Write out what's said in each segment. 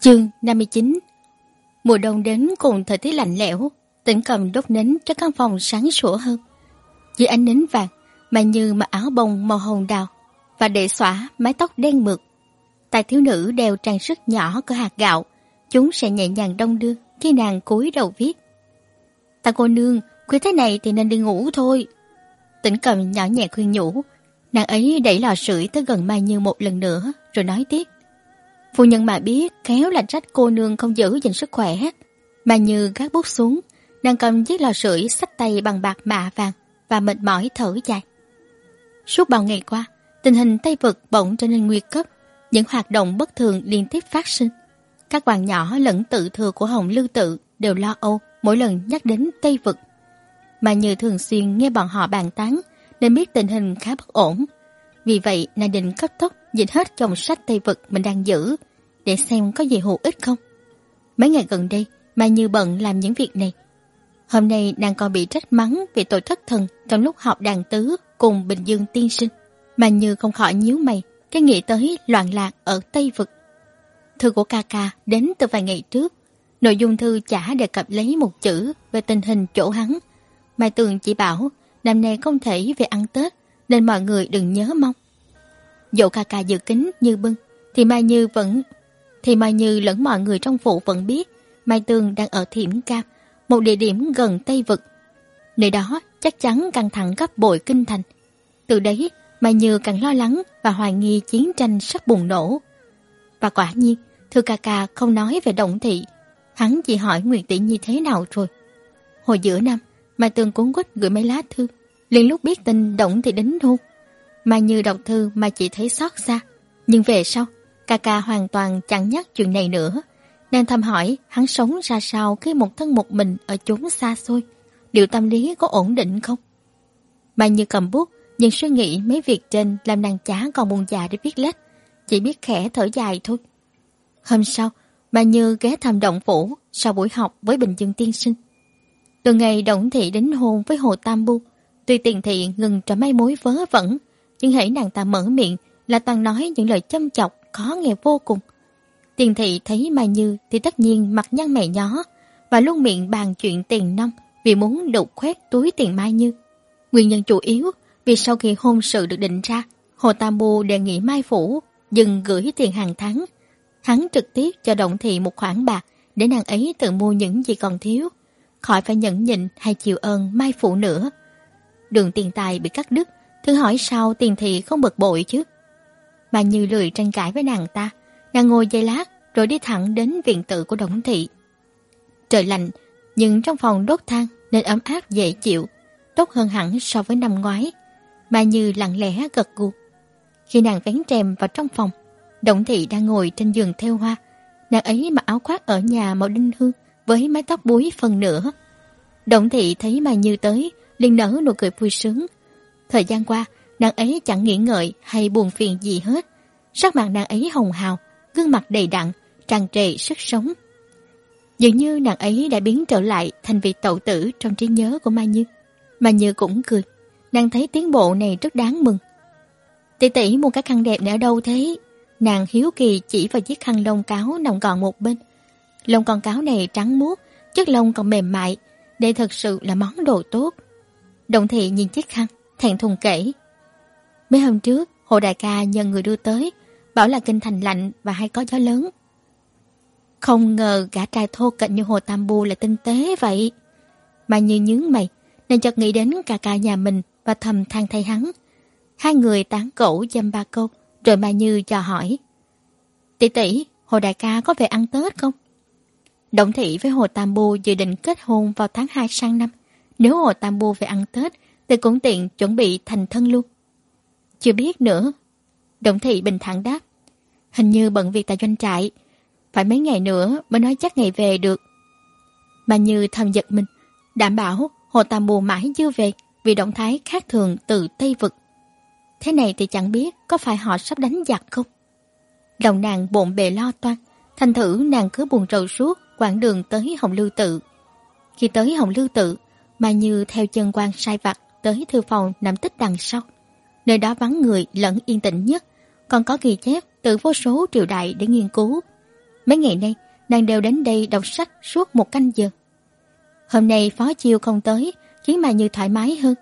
Chương 59 Mùa đông đến cùng thời tiết lạnh lẽo, tỉnh cầm đốt nến cho căn phòng sáng sủa hơn. Dưới ánh nến vàng, mà như mặc áo bông màu hồng đào và để xõa mái tóc đen mượt. Tài thiếu nữ đeo trang sức nhỏ của hạt gạo, chúng sẽ nhẹ nhàng đông đưa khi nàng cúi đầu viết. Ta cô nương, khuya thế này thì nên đi ngủ thôi. Tỉnh cầm nhỏ nhẹ khuyên nhủ, nàng ấy đẩy lò sưởi tới gần Mai Như một lần nữa rồi nói tiếp. Phu nhân mà biết khéo là trách cô nương không giữ gìn sức khỏe. Mà như gác bút xuống, đang cầm chiếc lò sưởi sách tay bằng bạc mạ vàng và mệt mỏi thở dài. Suốt bao ngày qua, tình hình Tây Vực bỗng trở nên nguy cấp, những hoạt động bất thường liên tiếp phát sinh. Các quan nhỏ lẫn tự thừa của Hồng Lưu Tự đều lo âu mỗi lần nhắc đến Tây Vực. Mà như thường xuyên nghe bọn họ bàn tán nên biết tình hình khá bất ổn. Vì vậy, nàng định cấp tốc dịch hết chồng sách Tây vật mình đang giữ để xem có gì hữu ích không. Mấy ngày gần đây, mà Như bận làm những việc này. Hôm nay nàng còn bị trách mắng vì tội thất thần trong lúc học đàn tứ cùng Bình Dương tiên sinh. Mà Như không khỏi nhíu mày, cái nghĩ tới loạn lạc ở Tây Vực. Thư của ca ca đến từ vài ngày trước. Nội dung thư chả đề cập lấy một chữ về tình hình chỗ hắn. Mai Tường chỉ bảo năm nay không thể về ăn Tết nên mọi người đừng nhớ mong. Dẫu ca ca dự kính như bưng thì Mai Như vẫn thì Mai Như lẫn mọi người trong phủ vẫn biết Mai Tường đang ở Thiểm Cam, một địa điểm gần Tây Vực. Nơi đó chắc chắn căng thẳng gấp bội kinh thành. Từ đấy, Mai Như càng lo lắng và hoài nghi chiến tranh sắp bùng nổ. Và quả nhiên, Thư ca ca không nói về động thị. Hắn chỉ hỏi Nguyệt Tỷ Nhi thế nào rồi. Hồi giữa năm, Mai Tường cuốn quýt gửi mấy lá thư liền lúc biết tin động thì đính hôn. mà Như đọc thư mà chỉ thấy xót xa. Nhưng về sau, ca ca hoàn toàn chẳng nhắc chuyện này nữa. Nàng thầm hỏi hắn sống ra sao khi một thân một mình ở chốn xa xôi. Liệu tâm lý có ổn định không? Mà Như cầm bút, nhưng suy nghĩ mấy việc trên làm nàng chả còn buồn già để viết lách. Chỉ biết khẽ thở dài thôi. Hôm sau, bà Như ghé thăm động phủ sau buổi học với Bình Dương Tiên Sinh. Từ ngày Động Thị đến hôn với Hồ Tam Bu, tuy tiền thị ngừng trở may mối vớ vẩn, nhưng hãy nàng ta mở miệng là toàn nói những lời châm chọc khó nghe vô cùng. Tiền thị thấy Mai Như thì tất nhiên mặt nhăn mày nhó và luôn miệng bàn chuyện tiền nông vì muốn đục khoét túi tiền Mai Như. Nguyên nhân chủ yếu vì sau khi hôn sự được định ra, Hồ Tam Bu đề nghị Mai Phủ dừng gửi tiền hàng tháng. Hắn trực tiếp cho Động Thị một khoản bạc để nàng ấy tự mua những gì còn thiếu, khỏi phải nhẫn nhịn hay chịu ơn Mai Phủ nữa. Đường tiền tài bị cắt đứt, thử hỏi sao tiền thị không bực bội chứ. Mà như lười tranh cãi với nàng ta, nàng ngồi giây lát rồi đi thẳng đến viện tự của đồng Thị. Trời lạnh, nhưng trong phòng đốt than nên ấm áp dễ chịu, tốt hơn hẳn so với năm ngoái. Mà như lặng lẽ gật gù. Khi nàng vén rèm vào trong phòng, Động Thị đang ngồi trên giường theo hoa. Nàng ấy mặc áo khoác ở nhà màu đinh hương với mái tóc búi phần nửa. Động Thị thấy mà Như tới, liền nở nụ cười vui sướng. Thời gian qua, nàng ấy chẳng nghĩ ngợi hay buồn phiền gì hết. Sắc mặt nàng ấy hồng hào, gương mặt đầy đặn, tràn trề sức sống. Dường như nàng ấy đã biến trở lại thành vị tậu tử trong trí nhớ của Mai Như. Mai Như cũng cười. Nàng thấy tiến bộ này rất đáng mừng. Tỷ tỷ mua cái khăn đẹp này ở đâu thế? Nàng hiếu kỳ chỉ vào chiếc khăn lông cáo nằm gọn một bên. Lông con cáo này trắng muốt, chất lông còn mềm mại. Đây thật sự là món đồ tốt đồng thị nhìn chiếc khăn, thẹn thùng kể. Mấy hôm trước, Hồ Đại ca nhờ người đưa tới, bảo là kinh thành lạnh và hay có gió lớn. Không ngờ gã trai thô kệch như Hồ Tam Bu lại tinh tế vậy. Mà như nhướng mày, nên chợt nghĩ đến ca ca nhà mình và thầm than thay hắn. Hai người tán cổ dâm ba câu, rồi mà Như cho hỏi. Tỷ tỷ, Hồ Đại ca có về ăn Tết không? Động thị với Hồ Tam Bu dự định kết hôn vào tháng 2 sang năm. Nếu Hồ Tam mua về ăn Tết, thì cũng tiện chuẩn bị thành thân luôn. Chưa biết nữa. Động thị bình thản đáp. Hình như bận việc tại doanh trại. Phải mấy ngày nữa mới nói chắc ngày về được. Mà như thầm giật mình. Đảm bảo Hồ Tam mua mãi chưa về vì động thái khác thường từ Tây Vực. Thế này thì chẳng biết có phải họ sắp đánh giặc không? Lòng nàng bộn bề lo toan. Thành thử nàng cứ buồn rầu suốt quãng đường tới Hồng Lưu Tự. Khi tới Hồng Lưu Tự, mà như theo chân quan sai vặt tới thư phòng nằm tích đằng sau. Nơi đó vắng người lẫn yên tĩnh nhất, còn có ghi chép từ vô số triều đại để nghiên cứu. Mấy ngày nay, nàng đều đến đây đọc sách suốt một canh giờ. Hôm nay Phó Chiêu không tới, khiến mà Như thoải mái hơn.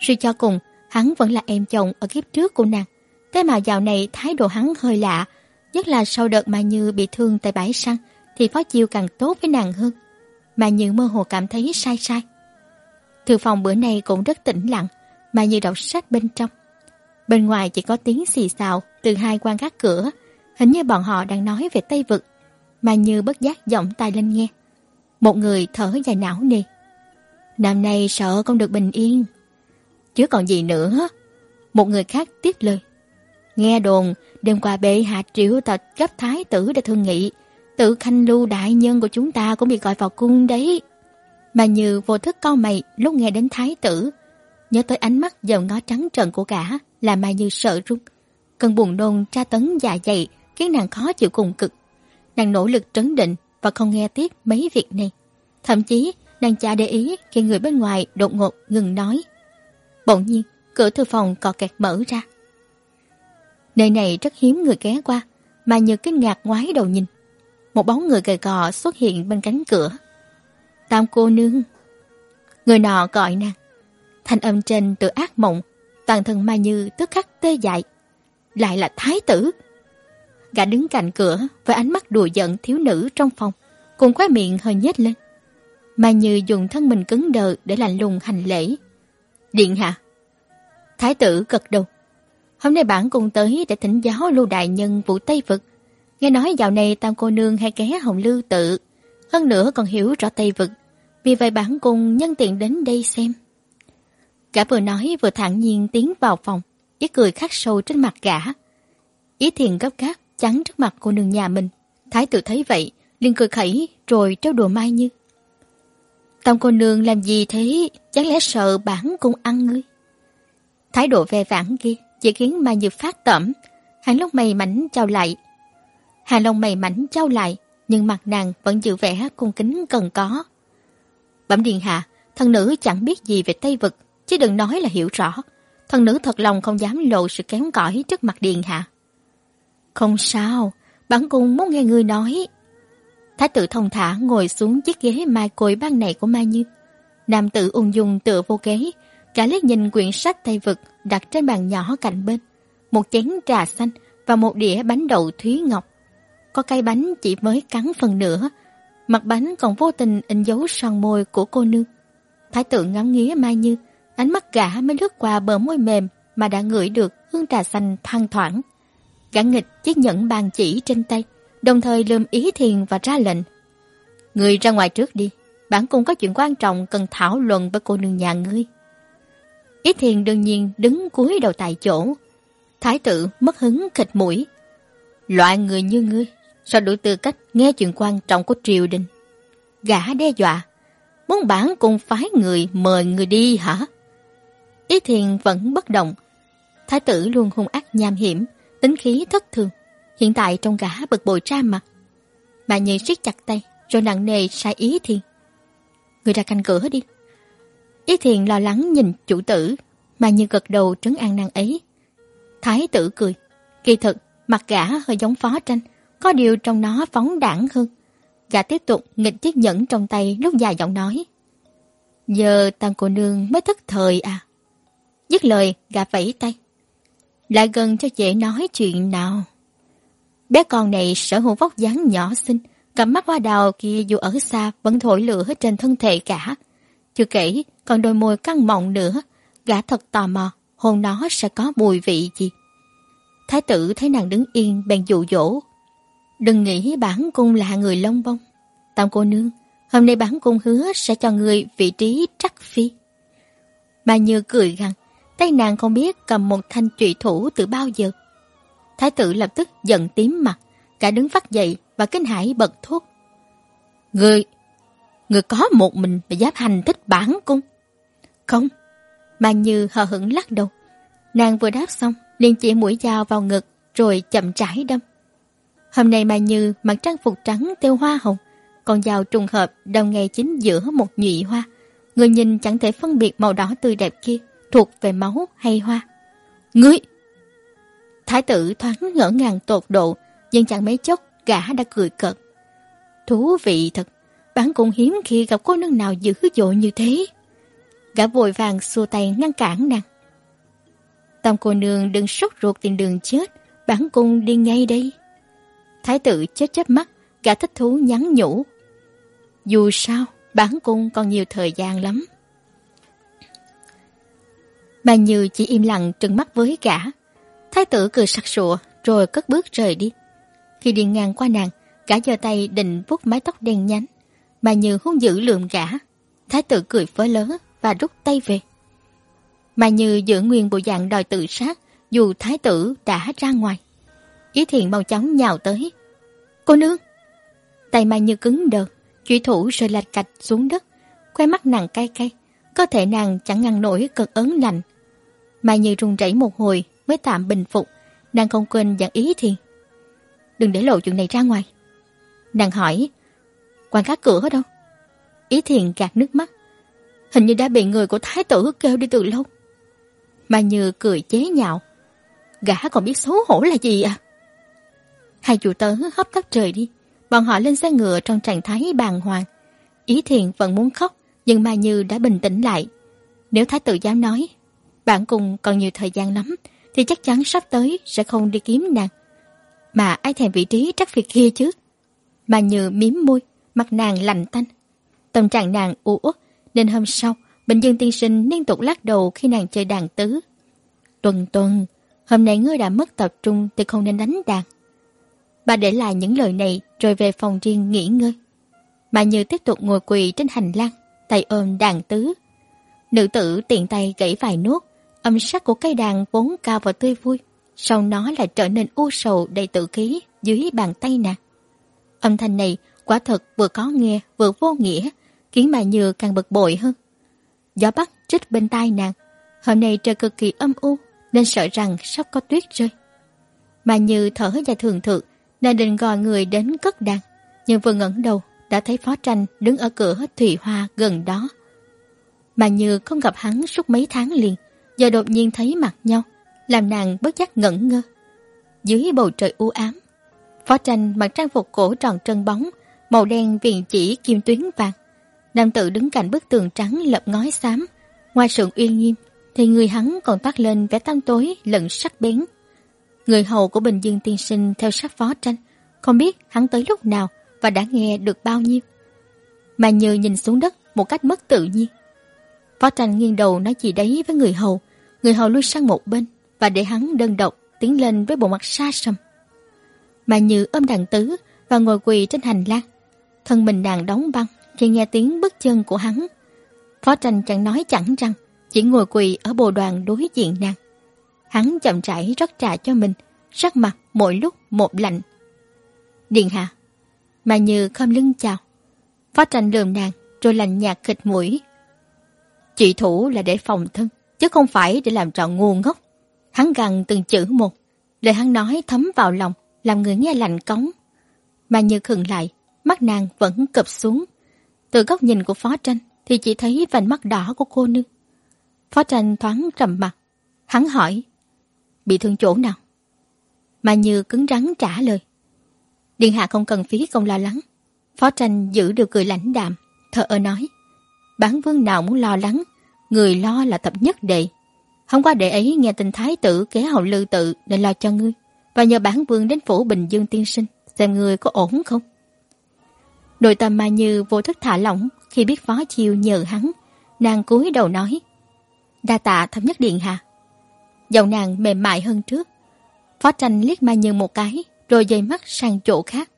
Suy cho cùng, hắn vẫn là em chồng ở kiếp trước của nàng. Thế mà dạo này thái độ hắn hơi lạ, nhất là sau đợt mà Như bị thương tại bãi săn, thì Phó Chiêu càng tốt với nàng hơn. Mà Như mơ hồ cảm thấy sai sai. Thư phòng bữa nay cũng rất tĩnh lặng, mà Như đọc sách bên trong. Bên ngoài chỉ có tiếng xì xào từ hai quan gác cửa, hình như bọn họ đang nói về Tây Vực. mà Như bất giác giọng tai lên nghe. Một người thở dài não nề. Năm nay sợ không được bình yên. Chứ còn gì nữa. Một người khác tiếp lời. Nghe đồn, đêm qua bệ hạ triệu tập cấp thái tử để thương nghị. Tự khanh lưu đại nhân của chúng ta cũng bị gọi vào cung đấy. Mà như vô thức cau mày lúc nghe đến thái tử. Nhớ tới ánh mắt dầu ngó trắng trợn của cả, là Mai Như sợ run. Cơn buồn nôn tra tấn dạ dày khiến nàng khó chịu cùng cực. Nàng nỗ lực trấn định và không nghe tiếp mấy việc này. Thậm chí nàng chả để ý khi người bên ngoài đột ngột ngừng nói. Bỗng nhiên, cửa thư phòng cò kẹt mở ra. Nơi này rất hiếm người ghé qua, mà như kinh ngạc ngoái đầu nhìn. Một bóng người gầy gò xuất hiện bên cánh cửa. Tam cô nương. Người nọ gọi nàng. Thanh âm trên từ ác mộng, toàn thân Mai Như tức khắc tê dại. Lại là thái tử. Gã đứng cạnh cửa với ánh mắt đùa giận thiếu nữ trong phòng, cùng khóe miệng hơi nhếch lên. Mai Như dùng thân mình cứng đờ để lạnh lùng hành lễ. Điện hạ. Thái tử gật đầu. Hôm nay bản cùng tới để thỉnh giáo lưu đại nhân vụ Tây Vực. Nghe nói dạo này tam cô nương hay ghé hồng lưu tự. Hơn nữa còn hiểu rõ Tây Vực. Vì vậy bản cùng nhân tiện đến đây xem. Cả vừa nói vừa thản nhiên tiến vào phòng. Ý cười khắc sâu trên mặt gã. Ý thiền gấp gáp chắn trước mặt cô nương nhà mình. Thái tử thấy vậy, liền cười khẩy rồi trêu đùa Mai Như. Tam cô nương làm gì thế? Chẳng lẽ sợ bản cung ăn ngươi? Thái độ ve vãn kia chỉ khiến Mai Như phát tẩm. Hàng lông mày mảnh trao lại. Hàng lông mày mảnh trao lại, nhưng mặt nàng vẫn giữ vẻ cung kính cần có. Bẩm điện hạ, thần nữ chẳng biết gì về Tây Vực, chứ đừng nói là hiểu rõ. Thần nữ thật lòng không dám lộ sự kém cỏi trước mặt điện hạ. Không sao, bản cung muốn nghe người nói. Thái tử thông thả ngồi xuống chiếc ghế mai côi ban này của Mai Như. Nam tử ung dung tựa vô ghế, cả liếc nhìn quyển sách Tây Vực đặt trên bàn nhỏ cạnh bên. Một chén trà xanh và một đĩa bánh đậu Thúy Ngọc. Có cây bánh chỉ mới cắn phần nửa, mặt bánh còn vô tình in dấu son môi của cô nương. Thái tử ngắm nghía Mai Như, ánh mắt gã mới lướt qua bờ môi mềm mà đã ngửi được hương trà xanh thoang thoảng. Gã nghịch chiếc nhẫn bàn chỉ trên tay, đồng thời lườm ý thiền và ra lệnh. Người ra ngoài trước đi, bản cung có chuyện quan trọng cần thảo luận với cô nương nhà ngươi. Ý thiền đương nhiên đứng cúi đầu tại chỗ. Thái tử mất hứng khịch mũi. Loại người như ngươi, sao đủ tư cách nghe chuyện quan trọng của triều đình? Gã đe dọa, muốn bản cùng phái người mời người đi hả? Ý thiền vẫn bất động. Thái tử luôn hung ác nham hiểm, tính khí thất thường. Hiện tại trong gã bực bội ra mặt. Bà nhị siết chặt tay, rồi nặng nề sai ý thiền. Người ra canh cửa đi. Ý thiền lo lắng nhìn chủ tử, mà như gật đầu trấn an nàng ấy. Thái tử cười. Kỳ thực, mặt gã hơi giống phó tranh, có điều trong nó phóng đảng hơn. Gã tiếp tục nghịch chiếc nhẫn trong tay lúc dài giọng nói. Giờ tăng cô nương mới thất thời à. Dứt lời, gã vẫy tay. Lại gần cho dễ nói chuyện nào. Bé con này sở hữu vóc dáng nhỏ xinh, cặp mắt hoa đào kia dù ở xa vẫn thổi lửa trên thân thể cả. Chưa kể, còn đôi môi căng mọng nữa, gã thật tò mò, hôn nó sẽ có mùi vị gì. Thái tử thấy nàng đứng yên bèn dụ dỗ. Đừng nghĩ bản cung là người lông bông. Tam cô nương, hôm nay bản cung hứa sẽ cho người vị trí trắc phi. Mà như cười gằn, tay nàng không biết cầm một thanh trụy thủ từ bao giờ. Thái tử lập tức giận tím mặt, cả đứng phát dậy và kinh hãi bật thốt. Người, người có một mình mà dám hành thích bản cung. Không, mà Như hờ hững lắc đầu. Nàng vừa đáp xong, liền chỉ mũi dao vào ngực, rồi chậm rãi đâm. Hôm nay Mai Như mặc trang phục trắng theo hoa hồng, còn vào trùng hợp đồng ngày chính giữa một nhụy hoa. Người nhìn chẳng thể phân biệt màu đỏ tươi đẹp kia thuộc về máu hay hoa. Ngươi! Thái tử thoáng ngỡ ngàng tột độ, nhưng chẳng mấy chốc gã đã cười cợt. Thú vị thật, bản cũng hiếm khi gặp cô nương nào dữ dội như thế. Gã vội vàng xua tay ngăn cản nàng. Tam cô nương đừng sốt ruột tìm đường chết, bản cung đi ngay đây. Thái tử chết chớp mắt, gã thích thú nhắn nhủ. Dù sao, bản cung còn nhiều thời gian lắm. Mà Như chỉ im lặng trừng mắt với gã. Thái tử cười sặc sụa rồi cất bước rời đi. Khi đi ngang qua nàng, gã giơ tay định vuốt mái tóc đen nhánh. Mà Như hung dữ lượm gã. Thái tử cười phớ lớn và rút tay về. Mà Như giữ nguyên bộ dạng đòi tự sát dù thái tử đã ra ngoài. Ý thiện mau chóng nhào tới. Cô nương! Tay Mai Như cứng đờ, truy thủ rơi lạch cạch xuống đất, khoe mắt nàng cay cay, cơ thể nàng chẳng ngăn nổi cơn ớn lạnh. Mai Như run rẩy một hồi mới tạm bình phục, nàng không quên dặn ý Thiện Đừng để lộ chuyện này ra ngoài. Nàng hỏi, quan gác cửa đâu? Ý Thiện gạt nước mắt. Hình như đã bị người của thái tử kêu đi từ lâu. Mai Như cười chế nhạo. Gã còn biết xấu hổ là gì à? Hai chủ tớ hấp tấp trời đi. Bọn họ lên xe ngựa trong trạng thái bàng hoàng. Ý thiện vẫn muốn khóc, nhưng Mai Như đã bình tĩnh lại. Nếu thái tử dám nói, bạn cùng còn nhiều thời gian lắm, thì chắc chắn sắp tới sẽ không đi kiếm nàng. Mà ai thèm vị trí trắc việc kia chứ? Mà Như miếm môi, mặt nàng lạnh tanh. Tâm trạng nàng u uất, nên hôm sau, Bình Dương tiên sinh liên tục lắc đầu khi nàng chơi đàn tứ. Tuần tuần, hôm nay ngươi đã mất tập trung thì không nên đánh đàn. Bà để lại những lời này rồi về phòng riêng nghỉ ngơi. Bà Như tiếp tục ngồi quỳ trên hành lang, tay ôm đàn tứ. Nữ tử tiện tay gãy vài nốt, âm sắc của cây đàn vốn cao và tươi vui, sau nó lại trở nên u sầu đầy tự khí dưới bàn tay nàng. Âm thanh này quả thật vừa có nghe vừa vô nghĩa, khiến bà Như càng bực bội hơn. Gió bắc trích bên tai nàng, hôm nay trời cực kỳ âm u nên sợ rằng sắp có tuyết rơi. bà Như thở dài thường thượng, Nàng định gọi người đến cất đàn, nhưng vừa ngẩng đầu đã thấy Phó Tranh đứng ở cửa Thủy Hoa gần đó. Mà như không gặp hắn suốt mấy tháng liền, giờ đột nhiên thấy mặt nhau, làm nàng bất giác ngẩn ngơ. Dưới bầu trời u ám, Phó Tranh mặc trang phục cổ tròn trân bóng, màu đen viền chỉ kim tuyến vàng. Nam tử đứng cạnh bức tường trắng lập ngói xám, ngoài sườn uy nghiêm, thì người hắn còn toát lên vẻ tăm tối lẫn sắc bén. Người hầu của Bình Dương tiên sinh theo sát phó tranh, không biết hắn tới lúc nào và đã nghe được bao nhiêu. Mà nhờ nhìn xuống đất một cách mất tự nhiên. Phó tranh nghiêng đầu nói gì đấy với người hầu, người hầu lui sang một bên và để hắn đơn độc tiến lên với bộ mặt xa sầm. Mà như ôm đàn tứ và ngồi quỳ trên hành lang, thân mình nàng đóng băng khi nghe tiếng bước chân của hắn. Phó tranh chẳng nói chẳng rằng, chỉ ngồi quỳ ở bồ đoàn đối diện nàng. Hắn chậm rãi rót trà cho mình, sắc mặt mỗi lúc một lạnh. Điện hạ, mà như khom lưng chào. Phó tranh lườm nàng, rồi lành nhạt khịt mũi. Chị thủ là để phòng thân, chứ không phải để làm trò ngu ngốc. Hắn gằn từng chữ một, lời hắn nói thấm vào lòng, làm người nghe lạnh cống. Mà như khừng lại, mắt nàng vẫn cụp xuống. Từ góc nhìn của phó tranh thì chỉ thấy vành mắt đỏ của cô nương. Phó tranh thoáng trầm mặt. Hắn hỏi, Bị thương chỗ nào? Mà Như cứng rắn trả lời. Điện hạ không cần phí công lo lắng. Phó tranh giữ được cười lãnh đạm, thở ơ nói. Bán vương nào muốn lo lắng, người lo là thập nhất đệ. Hôm qua đệ ấy nghe tin thái tử kế hậu lư tự để lo cho ngươi, và nhờ bán vương đến phủ Bình Dương tiên sinh, xem ngươi có ổn không? Nội tâm mà Như vô thức thả lỏng khi biết phó chiêu nhờ hắn, nàng cúi đầu nói. Đa tạ thập nhất điện hạ. Giọng nàng mềm mại hơn trước. Phó tranh liếc Mai Nhân một cái, rồi dây mắt sang chỗ khác.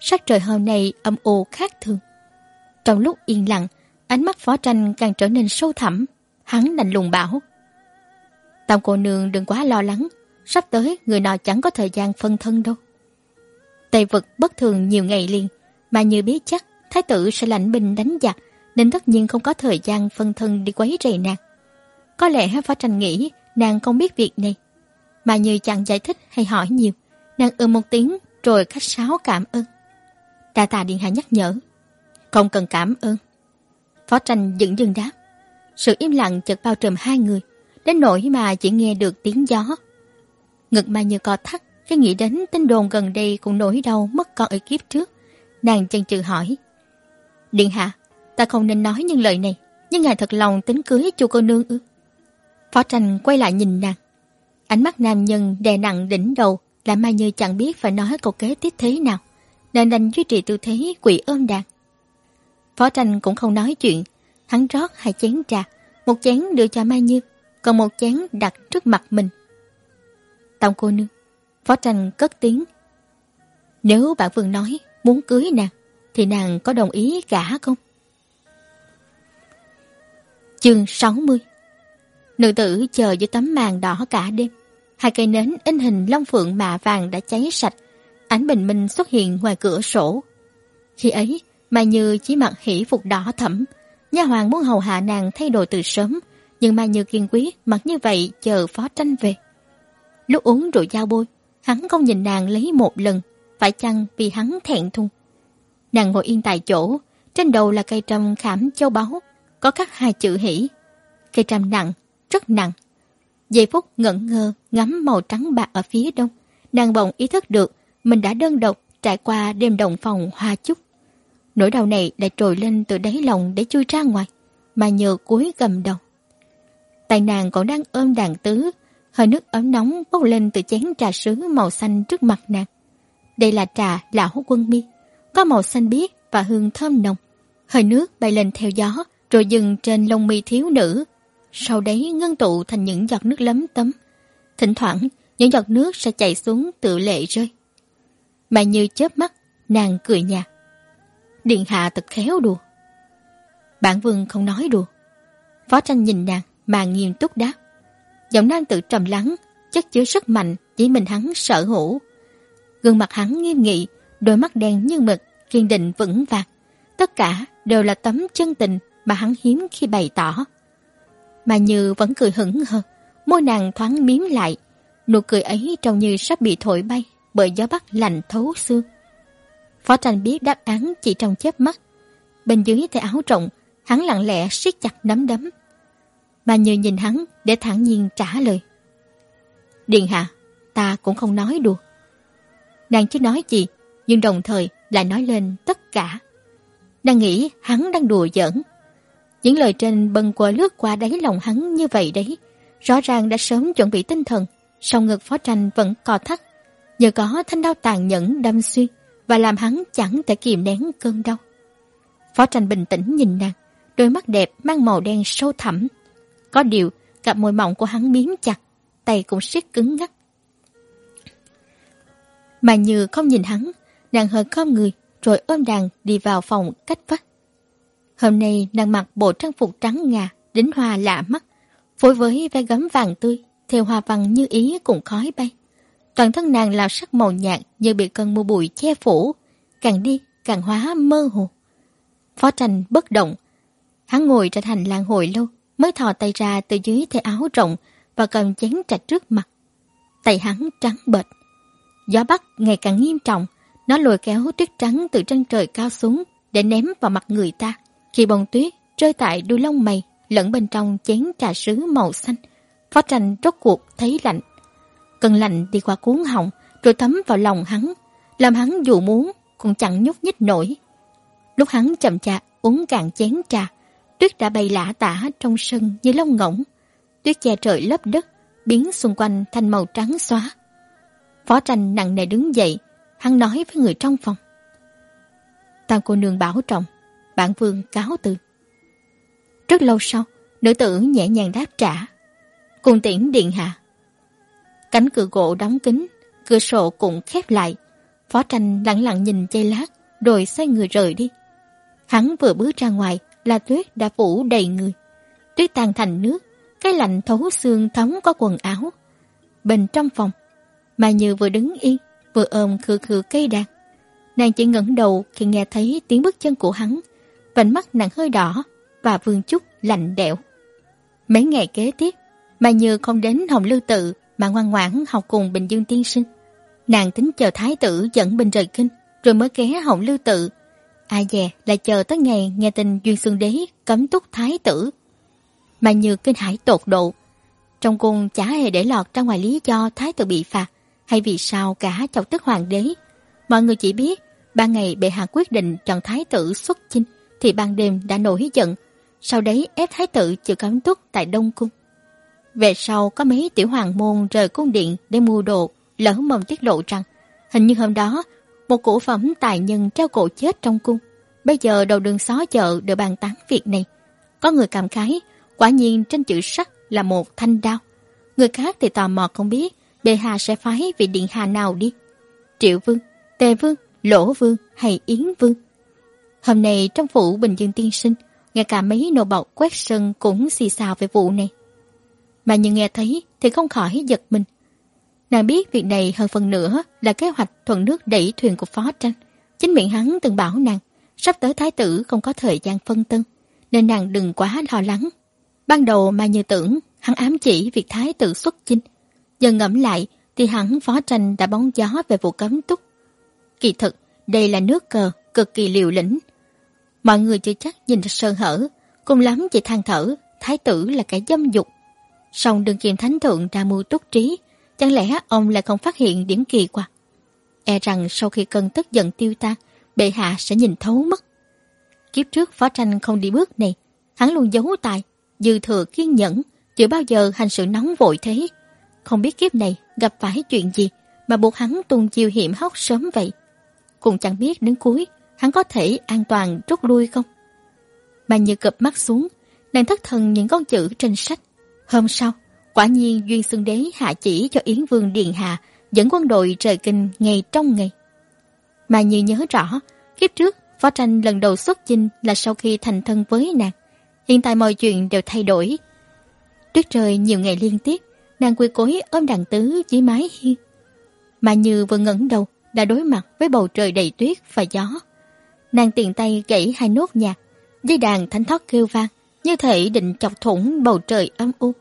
Sắc trời hôm nay âm u khác thường. Trong lúc yên lặng, ánh mắt phó tranh càng trở nên sâu thẳm. Hắn lạnh lùng bảo. Tam cô nương đừng quá lo lắng. Sắp tới người nào chẳng có thời gian phân thân đâu. Tây vực bất thường nhiều ngày liền, mà như biết chắc thái tử sẽ lãnh binh đánh giặc, nên tất nhiên không có thời gian phân thân đi quấy rầy nàng. Có lẽ phó tranh nghĩ Nàng không biết việc này. Mà như chẳng giải thích hay hỏi nhiều. Nàng ưm một tiếng rồi khách sáo cảm ơn. Đa tà điện hạ nhắc nhở. Không cần cảm ơn. Phó tranh dựng dừng đáp. Sự im lặng chợt bao trùm hai người. Đến nỗi mà chỉ nghe được tiếng gió. Ngực mà như co thắt, khi nghĩ đến tin đồn gần đây cũng nổi đau mất con ở kiếp trước, nàng chần chừ hỏi. Điện hạ, ta không nên nói những lời này, nhưng ngài thật lòng tính cưới chu cô nương ư. Phó tranh quay lại nhìn nàng. Ánh mắt nam nhân đè nặng đỉnh đầu, làm Mai Như chẳng biết phải nói câu kế tiếp thế nào. Nàng đành duy trì tư thế quỷ ôm đàn. Phó tranh cũng không nói chuyện, hắn rót hai chén trà, một chén đưa cho Mai Như, còn một chén đặt trước mặt mình. Tổng cô nương, Phó tranh cất tiếng. Nếu bạn Vương nói muốn cưới nàng, thì nàng có đồng ý cả không? Chương 60 Nữ tử chờ dưới tấm màn đỏ cả đêm. Hai cây nến in hình long phượng mạ vàng đã cháy sạch. Ánh bình minh xuất hiện ngoài cửa sổ. Khi ấy, Mai Như chỉ mặc hỷ phục đỏ thẫm. nhà hoàng muốn hầu hạ nàng thay đồ từ sớm, nhưng Mai Như kiên quyết mặc như vậy chờ phó tranh về. Lúc uống rượu dao bôi, hắn không nhìn nàng lấy một lần, phải chăng vì hắn thẹn thùng. Nàng ngồi yên tại chỗ, trên đầu là cây trầm khảm châu báu, có các hai chữ hỷ. Cây trầm nặng, rất nặng. Giây phút ngẩn ngơ ngắm màu trắng bạc ở phía đông, nàng bỗng ý thức được mình đã đơn độc trải qua đêm đồng phòng hoa chúc. Nỗi đau này lại trồi lên từ đáy lòng để chui ra ngoài, mà nhờ cuối gầm đầu. Tay nàng còn đang ôm đàn tứ, hơi nước ấm nóng bốc lên từ chén trà sứ màu xanh trước mặt nàng. Đây là trà lão quân mi, có màu xanh biếc và hương thơm nồng. Hơi nước bay lên theo gió, rồi dừng trên lông mi thiếu nữ. Sau đấy ngưng tụ thành những giọt nước lấm tấm. Thỉnh thoảng, những giọt nước sẽ chảy xuống tự lệ rơi. Mà như chớp mắt, nàng cười nhạt. Điện hạ thật khéo đùa. Bản vương không nói đùa. Phó tranh nhìn nàng mà nghiêm túc đáp. Giọng nam tự trầm lắng, chất chứa sức mạnh chỉ mình hắn sở hữu. Gương mặt hắn nghiêm nghị, đôi mắt đen như mực, kiên định vững vàng. Tất cả đều là tấm chân tình mà hắn hiếm khi bày tỏ. Mà Như vẫn cười hững hờ, môi nàng thoáng miếm lại, nụ cười ấy trông như sắp bị thổi bay bởi gió bắc lạnh thấu xương. Phó tranh biết đáp án chỉ trong chớp mắt. Bên dưới tay áo rộng, hắn lặng lẽ siết chặt nắm đấm. Mà Như nhìn hắn để thản nhiên trả lời. Điền hạ, ta cũng không nói đùa. Nàng chưa nói gì, nhưng đồng thời lại nói lên tất cả. Nàng nghĩ hắn đang đùa giỡn. Những lời trên bần quờ lướt qua đáy lòng hắn như vậy đấy. Rõ ràng đã sớm chuẩn bị tinh thần, song ngực phó tranh vẫn co thắt. Nhờ có thanh đau tàn nhẫn đâm xuyên và làm hắn chẳng thể kìm nén cơn đau. Phó tranh bình tĩnh nhìn nàng, đôi mắt đẹp mang màu đen sâu thẳm. Có điều, cặp môi mỏng của hắn miếm chặt, tay cũng siết cứng ngắc. Mà như không nhìn hắn, nàng hơi khom người, rồi ôm đàn đi vào phòng cách vách. Hôm nay nàng mặc bộ trang phục trắng ngà, đính hoa lạ mắt, phối với ve gấm vàng tươi, theo hoa văn như ý cùng khói bay. Toàn thân nàng là sắc màu nhạt như bị cơn mưa bụi che phủ, càng đi càng hóa mơ hồ. Phó tranh bất động. Hắn ngồi trên hành lang hồi lâu, mới thò tay ra từ dưới tay áo rộng và cầm chén trà trước mặt. Tay hắn trắng bệch. Gió bắc ngày càng nghiêm trọng, nó lùi kéo tuyết trắng từ trên trời cao xuống để ném vào mặt người ta. Khi bông tuyết rơi tại đuôi lông mày lẫn bên trong chén trà sứ màu xanh, phó tranh rốt cuộc thấy lạnh. Cơn lạnh đi qua cuốn họng rồi thấm vào lòng hắn, làm hắn dù muốn cũng chẳng nhúc nhích nổi. Lúc hắn chậm chạp uống cạn chén trà, tuyết đã bay lả tả trong sân như lông ngỗng. Tuyết che trời lấp đất, biến xung quanh thành màu trắng xóa. Phó tranh nặng nề đứng dậy, hắn nói với người trong phòng. Tam cô nương bảo trọng, bản vương cáo từ. Rất lâu sau, nữ tử nhẹ nhàng đáp trả. Cùng tiễn điện hạ. Cánh cửa gỗ đóng kín, cửa sổ cũng khép lại. Phó tranh lặng lặng nhìn chay lát, rồi xoay người rời đi. Hắn vừa bước ra ngoài là tuyết đã phủ đầy người. Tuyết tan thành nước, cái lạnh thấu xương thấm có quần áo. Bên trong phòng, mà Như vừa đứng yên, vừa ôm khư khư cây đàn. Nàng chỉ ngẩng đầu khi nghe thấy tiếng bước chân của hắn, vành mắt nàng hơi đỏ và vương chút lạnh đẽo Mấy ngày kế tiếp, mà Như không đến Hồng Lưu Tự mà ngoan ngoãn học cùng Bình Dương Tiên Sinh. Nàng tính chờ Thái tử dẫn bình rời kinh, rồi mới ghé Hồng Lưu Tự. Ai dè là chờ tới ngày nghe tin Duyên Xương Đế cấm túc Thái tử. Mà Như kinh hãi tột độ. Trong cung chả hề để lọt ra ngoài lý do Thái tử bị phạt, hay vì sao cả chọc tức hoàng đế. Mọi người chỉ biết, ban ngày bệ hạ quyết định chọn thái tử xuất chinh, thì ban đêm đã nổi giận, sau đấy ép thái tử chịu cấm túc tại Đông Cung. Về sau có mấy tiểu hoàng môn rời cung điện để mua đồ, lỡ mồm tiết lộ rằng hình như hôm đó một cổ phẩm tài nhân treo cổ chết trong cung. Bây giờ đầu đường xó chợ đều bàn tán việc này. Có người cảm khái, quả nhiên trên chữ sắt là một thanh đao. Người khác thì tò mò không biết bệ hạ sẽ phái vị điện hạ nào đi. Triệu Vương, Tề Vương, Lỗ Vương hay Yến Vương. Hôm nay trong phủ Bình Dương Tiên Sinh, ngay cả mấy nô bọc quét sân cũng xì xào về vụ này. Mà nhưng nghe thấy thì không khỏi giật mình. Nàng biết việc này hơn phần nữa là kế hoạch thuận nước đẩy thuyền của Phó Tranh. Chính miệng hắn từng bảo nàng, sắp tới thái tử không có thời gian phân tân, nên nàng đừng quá lo lắng. Ban đầu mà như tưởng hắn ám chỉ việc thái tử xuất chinh. Giờ ngẫm lại thì hắn Phó Tranh đã bóng gió về vụ cấm túc. Kỳ thực, đây là nước cờ cực kỳ liều lĩnh. Mọi người chưa chắc nhìn ra sơ hở, cùng lắm chỉ than thở, thái tử là kẻ dâm dục. Song đừng kiềm thánh thượng ra mưu túc trí, Chẳng lẽ ông lại không phát hiện điểm kỳ quặc? E rằng sau khi cơn tức giận tiêu tan, bệ hạ sẽ nhìn thấu mất. Kiếp trước phó tranh không đi bước này, hắn luôn giấu tài, dư thừa kiên nhẫn, chưa bao giờ hành sự nóng vội thế. Không biết kiếp này gặp phải chuyện gì mà buộc hắn tung chiêu hiểm hóc sớm vậy. Cũng chẳng biết đến cuối hắn có thể an toàn rút lui không. Mà như cập mắt xuống, nàng thất thần những con chữ trên sách. Hôm sau, Quả nhiên Duyên Xương Đế hạ chỉ cho Yến Vương Điền Hà dẫn quân đội trời kinh ngày trong ngày. Mà như nhớ rõ, kiếp trước Phó Tranh lần đầu xuất chinh là sau khi thành thân với nàng. Hiện tại mọi chuyện đều thay đổi. Tuyết trời nhiều ngày liên tiếp, nàng quy cối ôm đàn tứ dưới mái hiên. Mà như vừa ngẩng đầu đã đối mặt với bầu trời đầy tuyết và gió. Nàng tiện tay gãy hai nốt nhạc, dây đàn thánh thoát kêu vang, như thể định chọc thủng bầu trời âm u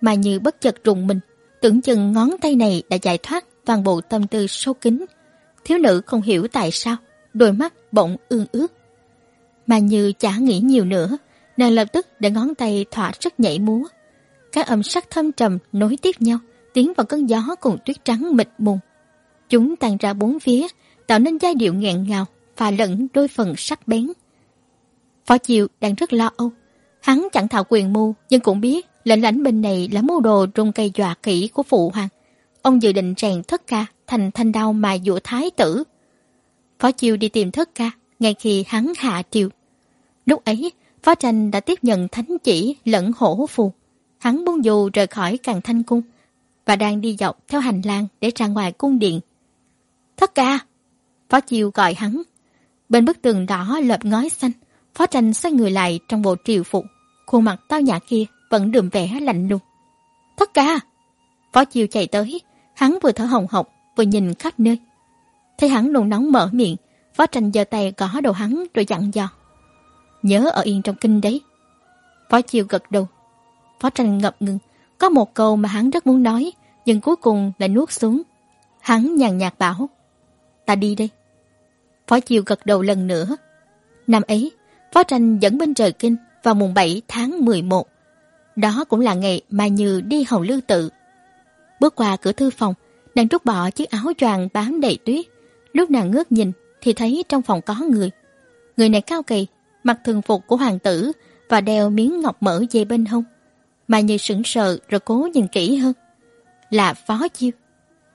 mà như bất chợt rùng mình, tưởng chừng ngón tay này đã giải thoát toàn bộ tâm tư sâu kín. Thiếu nữ không hiểu tại sao, đôi mắt bỗng ương ướt. Mà như chả nghĩ nhiều nữa, nàng lập tức để ngón tay thỏa rất nhảy múa. Các âm sắc thâm trầm nối tiếp nhau, tiến vào cơn gió cùng tuyết trắng mịt mùng. Chúng tan ra bốn phía, tạo nên giai điệu nghẹn ngào, pha lẫn đôi phần sắc bén. Phó Chiêu đang rất lo âu. Hắn chẳng thạo quyền mưu, nhưng cũng biết Lệnh lãnh binh này là mưu đồ rung cây dọa kỹ của phụ hoàng. Ông dự định rèn thất ca thành thanh đao mà dụ thái tử. Phó Chiêu đi tìm thất ca ngay khi hắn hạ triều. Lúc ấy, Phó Tranh đã tiếp nhận thánh chỉ lẫn hổ phù. Hắn buông dù rời khỏi càng thanh cung và đang đi dọc theo hành lang để ra ngoài cung điện. Thất ca! Phó Chiêu gọi hắn. Bên bức tường đỏ lợp ngói xanh, Phó Tranh xoay người lại trong bộ triều phục. Khuôn mặt tao nhã kia vẫn đượm vẻ lạnh lùng. Thất ca! Phó chiều chạy tới, hắn vừa thở hồng hộc, vừa nhìn khắp nơi. Thấy hắn nôn nóng mở miệng, Phó Tranh giơ tay gõ đầu hắn rồi dặn dò. Nhớ ở yên trong kinh đấy. Phó chiều gật đầu. Phó Tranh ngập ngừng, có một câu mà hắn rất muốn nói, nhưng cuối cùng lại nuốt xuống. Hắn nhàn nhạt bảo, ta đi đây. Phó Chiêu gật đầu lần nữa. Năm ấy, Phó Tranh dẫn bên trời kinh vào mùng 7 tháng 11. Đó cũng là ngày mà Như đi hầu lưu tự. Bước qua cửa thư phòng, nàng rút bỏ chiếc áo choàng bám đầy tuyết. Lúc nàng ngước nhìn thì thấy trong phòng có người. Người này cao kỳ, mặc thường phục của hoàng tử và đeo miếng ngọc mỡ dây bên hông. Mà Như sững sờ rồi cố nhìn kỹ hơn. Là Phó Chiêu.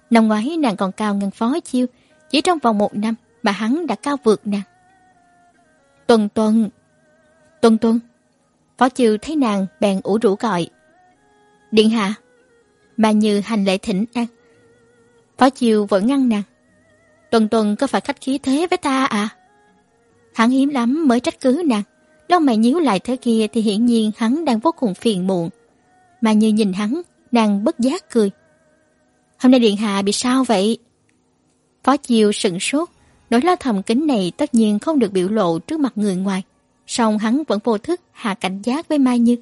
Năm ngoái nàng còn cao ngang Phó Chiêu, chỉ trong vòng một năm mà hắn đã cao vượt nàng. Tuần tuần, tuần tuần. Phó Chiêu thấy nàng bèn ủ rũ gọi. Điện hạ. Mà như hành lễ thỉnh an. Phó Chiêu vội ngăn nàng. Tuần tuần có phải khách khí thế với ta à? Hắn hiếm lắm mới trách cứ nàng. Lông mày nhíu lại thế kia thì hiển nhiên hắn đang vô cùng phiền muộn. Mà như nhìn hắn, nàng bất giác cười. Hôm nay điện hạ bị sao vậy? Phó Chiêu sững sốt, nỗi lo thầm kín này tất nhiên không được biểu lộ trước mặt người ngoài song hắn vẫn vô thức hạ cảnh giác với Mai Như.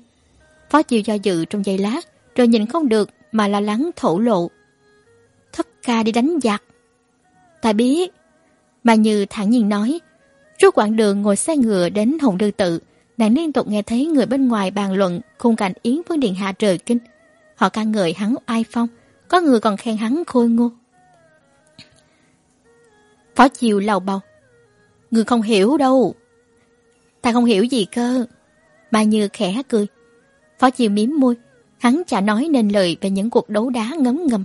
Phó Chiêu do dự trong giây lát, rồi nhìn không được mà lo lắng thổ lộ. Thất ca đi đánh giặc. Ta biết. Mai Như thẳng nhiên nói. Suốt quãng đường ngồi xe ngựa đến Hồng Đư Tự, nàng liên tục nghe thấy người bên ngoài bàn luận khung cảnh Yến Vương Điện Hạ trời kinh. Họ ca ngợi hắn ai phong, có người còn khen hắn khôi ngô, Phó Chiều lầu bầu. Người không hiểu đâu. Ta không hiểu gì cơ. Mai Như khẽ cười. Phó Chiều miếm môi. Hắn chả nói nên lời về những cuộc đấu đá ngấm ngầm.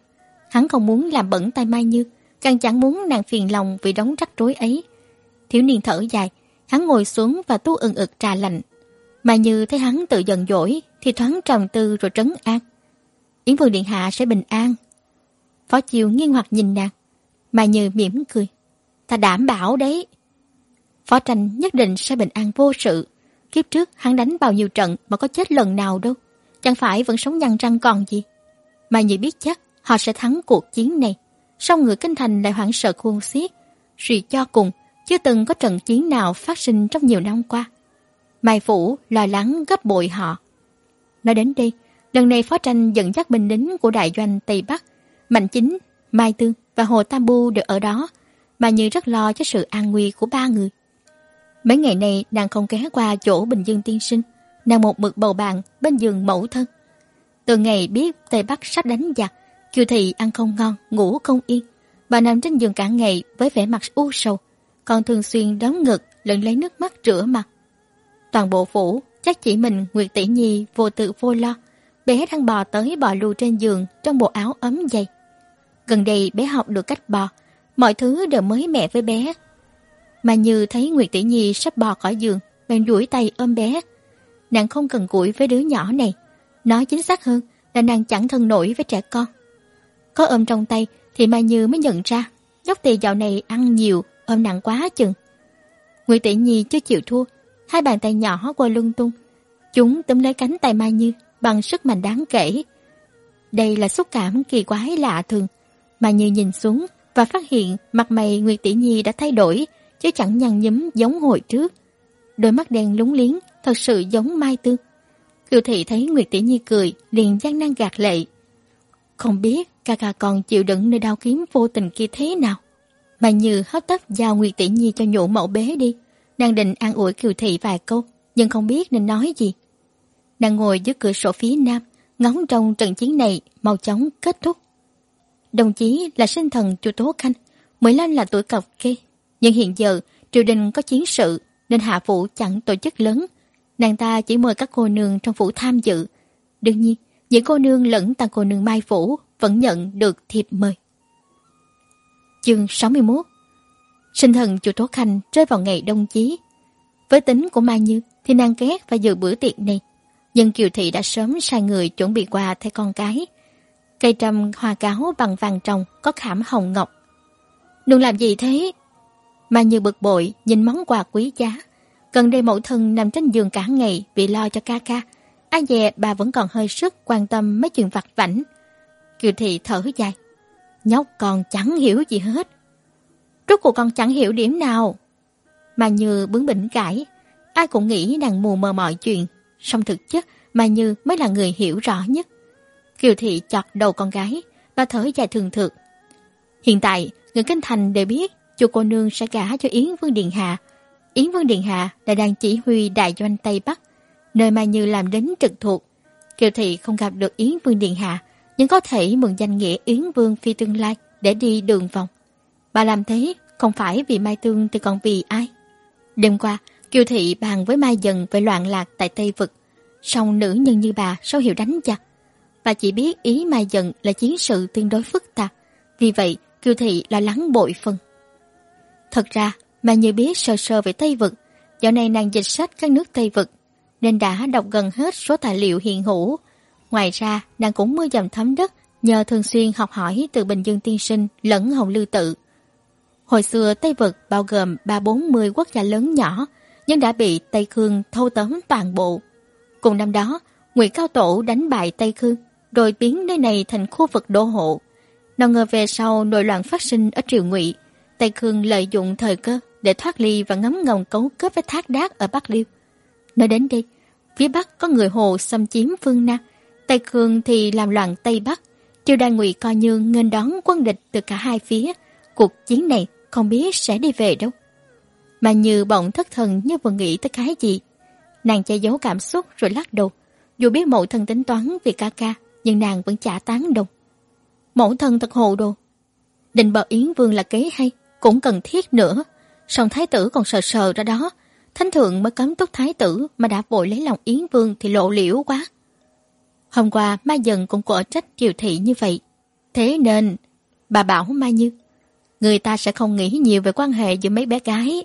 Hắn không muốn làm bẩn tay Mai Như, càng chẳng muốn nàng phiền lòng vì đóng rắc rối ấy. Thiếu niên thở dài, hắn ngồi xuống và tu ưng ực trà lạnh. Mai Như thấy hắn tự giận dỗi thì thoáng trầm tư rồi trấn an. Yến Vương Điện Hạ sẽ bình an. Phó Chiều nghiêng hoặc nhìn nàng. Mai Như mỉm cười. Ta đảm bảo đấy. Phó Tranh nhất định sẽ bình an vô sự. Kiếp trước hắn đánh bao nhiêu trận mà có chết lần nào đâu. Chẳng phải vẫn sống nhăn răng còn gì. mà Như biết chắc họ sẽ thắng cuộc chiến này. Song người kinh thành lại hoảng sợ khuôn xiết. Suy cho cùng, chưa từng có trận chiến nào phát sinh trong nhiều năm qua. Mai Phủ lo lắng gấp bội họ. Nói đến đây, lần này Phó Tranh dẫn dắt binh lính của đại doanh Tây Bắc, Mạnh Chính, Mai Tương và Hồ Tam Bu đều ở đó, mà như rất lo cho sự an nguy của ba người. Mấy ngày này nàng không ghé qua chỗ Bình Dương tiên sinh, nàng một mực bầu bạn bên giường mẫu thân. Từ ngày biết Tây Bắc sắp đánh giặc, Kiều Thị ăn không ngon, ngủ không yên. Bà nằm trên giường cả ngày với vẻ mặt u sầu, còn thường xuyên đóng ngực lẫn lấy nước mắt rửa mặt. Toàn bộ phủ chắc chỉ mình Nguyệt Tỷ Nhi vô tự vô lo. Bé đang bò tới bò lù trên giường trong bộ áo ấm dày. Gần đây bé học được cách bò, mọi thứ đều mới mẻ với bé. Mà như thấy Nguyệt Tỷ Nhi sắp bò khỏi giường, bèn duỗi tay ôm bé. Nàng không cần củi với đứa nhỏ này. Nói chính xác hơn là nàng chẳng thân nổi với trẻ con. Có ôm trong tay thì Mai Như mới nhận ra nhóc tỳ dạo này ăn nhiều, ôm nặng quá chừng. Nguyệt Tỷ Nhi chưa chịu thua, hai bàn tay nhỏ qua lung tung. Chúng túm lấy cánh tay Mai Như bằng sức mạnh đáng kể. Đây là xúc cảm kỳ quái lạ thường. Mai Như nhìn xuống và phát hiện mặt mày Nguyệt Tỷ Nhi đã thay đổi, chứ chẳng nhăn nhúm giống hồi trước. Đôi mắt đen lúng liếng, thật sự giống Mai Tương. Kiều Thị thấy Nguyệt Tỷ Nhi cười, liền gian nan gạt lệ. Không biết ca ca còn chịu đựng nơi đau kiếm vô tình kia thế nào. Mà Như hấp tấp giao Nguyệt Tỷ Nhi cho nhũ mẫu bế đi. Nàng định an ủi Kiều Thị vài câu, nhưng không biết nên nói gì. Nàng ngồi dưới cửa sổ phía nam, ngóng trong trận chiến này mau chóng kết thúc. Đồng chí là sinh thần chu Tố Khanh, 15 là tuổi cọc kê. Nhưng hiện giờ, triều đình có chiến sự, nên hạ phủ chẳng tổ chức lớn. Nàng ta chỉ mời các cô nương trong phủ tham dự. Đương nhiên, những cô nương lẫn tăng cô nương Mai Phủ vẫn nhận được thiệp mời. Chương 61 Sinh thần chu Tố Khanh rơi vào ngày đông chí. Với tính của Mai Như thì nàng ghét phải dự bữa tiệc này. Nhưng Kiều Thị đã sớm sai người chuẩn bị quà thay con cái. Cây trầm hoa cáo bằng vàng trồng có khảm hồng ngọc. Đừng làm gì thế? mà Như bực bội, nhìn món quà quý giá. Gần đây mẫu thân nằm trên giường cả ngày vì lo cho ca ca. Ai dè, bà vẫn còn hơi sức quan tâm mấy chuyện vặt vảnh. Kiều Thị thở dài. Nhóc còn chẳng hiểu gì hết. Rốt cuộc con chẳng hiểu điểm nào. Mà Như bướng bỉnh cãi. Ai cũng nghĩ nàng mù mờ mọi chuyện. song thực chất mà Như mới là người hiểu rõ nhất. Kiều Thị chọt đầu con gái. Bà thở dài thường thực. Hiện tại, người Kinh Thành đều biết chu cô nương sẽ gả cho Yến Vương Điện Hạ. Yến Vương Điện Hạ là đang chỉ huy đại doanh Tây Bắc, nơi mà Như làm đến trực thuộc. Kiều Thị không gặp được Yến Vương Điện Hạ, nhưng có thể mượn danh nghĩa Yến Vương Phi Tương Lai để đi đường vòng. Bà làm thế không phải vì Mai Tương thì còn vì ai. Đêm qua, Kiều Thị bàn với Mai Dần về loạn lạc tại Tây Vực. Song nữ nhân như bà sao hiểu đánh giặc và chỉ biết ý Mai giận là chiến sự tương đối phức tạp. Vì vậy, Kiều Thị lo lắng bội phần. Thật ra, Mai Như biết sơ sơ về Tây Vực. Dạo này nàng dịch sách các nước Tây Vực, nên đã đọc gần hết số tài liệu hiện hữu. Ngoài ra, nàng cũng mưa dầm thấm đất nhờ thường xuyên học hỏi từ Bình Dương Tiên Sinh lẫn Hồng lưu Tự. Hồi xưa Tây Vực bao gồm ba bốn mươi quốc gia lớn nhỏ, nhưng đã bị Tây Khương thâu tóm toàn bộ. Cùng năm đó, Nguyễn Cao Tổ đánh bại Tây Khương, rồi biến nơi này thành khu vực đô hộ. Nào ngờ về sau nội loạn phát sinh ở Triều Ngụy, Tây Khương lợi dụng thời cơ để thoát ly và ngấm ngầm cấu kết với Thác đác ở Bắc Liêu. Nói đến đây, phía Bắc có người Hồ xâm chiếm phương Nam, Tây Khương thì làm loạn Tây Bắc. Triều đại Ngụy coi như nghênh đón quân địch từ cả hai phía. Cuộc chiến này không biết sẽ đi về đâu. Mà như bỗng thất thần như vừa nghĩ tới cái gì. Nàng che giấu cảm xúc rồi lắc đầu. Dù biết mẫu thân tính toán vì ca ca, nhưng nàng vẫn chả tán đồng. Mẫu thân thật hồ đồ. Định bờ Yến Vương là kế hay, cũng cần thiết nữa. Song thái tử còn sờ sờ ra đó, thánh thượng mới cấm túc thái tử mà đã vội lấy lòng Yến Vương thì lộ liễu quá. Hôm qua Mai Dần cũng quở trách triều Thị như vậy. Thế nên, bà bảo Mai Như, người ta sẽ không nghĩ nhiều về quan hệ giữa mấy bé gái.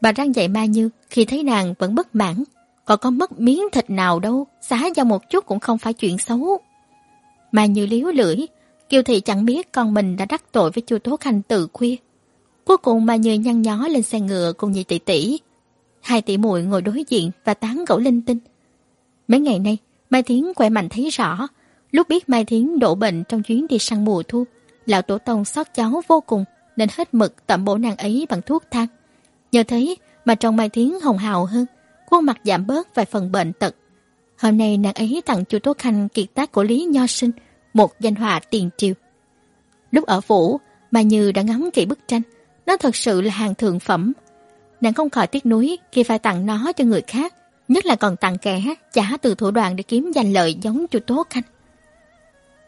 Bà răng dạy Mai Như khi thấy nàng vẫn bất mãn, còn có mất miếng thịt nào đâu, xá ra một chút cũng không phải chuyện xấu mà Như liếu lưỡi, Kiều Thị chẳng biết con mình đã đắc tội với chu Tố Khanh từ khuya. Cuối cùng mà Như nhăn nhó lên xe ngựa cùng nhị tỷ tỷ. Hai tỷ muội ngồi đối diện và tán gẫu linh tinh. Mấy ngày nay, Mai Thiến khỏe mạnh thấy rõ. Lúc biết Mai Thiến đổ bệnh trong chuyến đi săn mùa thu, lão tổ tông xót cháu vô cùng nên hết mực tẩm bổ nàng ấy bằng thuốc thang. Nhờ thấy mà trong Mai Thiến hồng hào hơn, khuôn mặt giảm bớt vài phần bệnh tật. Hôm nay nàng ấy tặng chu Tố Khanh kiệt tác của Lý Nho Sinh, một danh họa tiền triều. Lúc ở phủ, mà Như đã ngắm kỹ bức tranh, nó thật sự là hàng thượng phẩm. Nàng không khỏi tiếc nuối khi phải tặng nó cho người khác, nhất là còn tặng kẻ trả từ thủ đoạn để kiếm giành lợi giống chu Tố Khanh.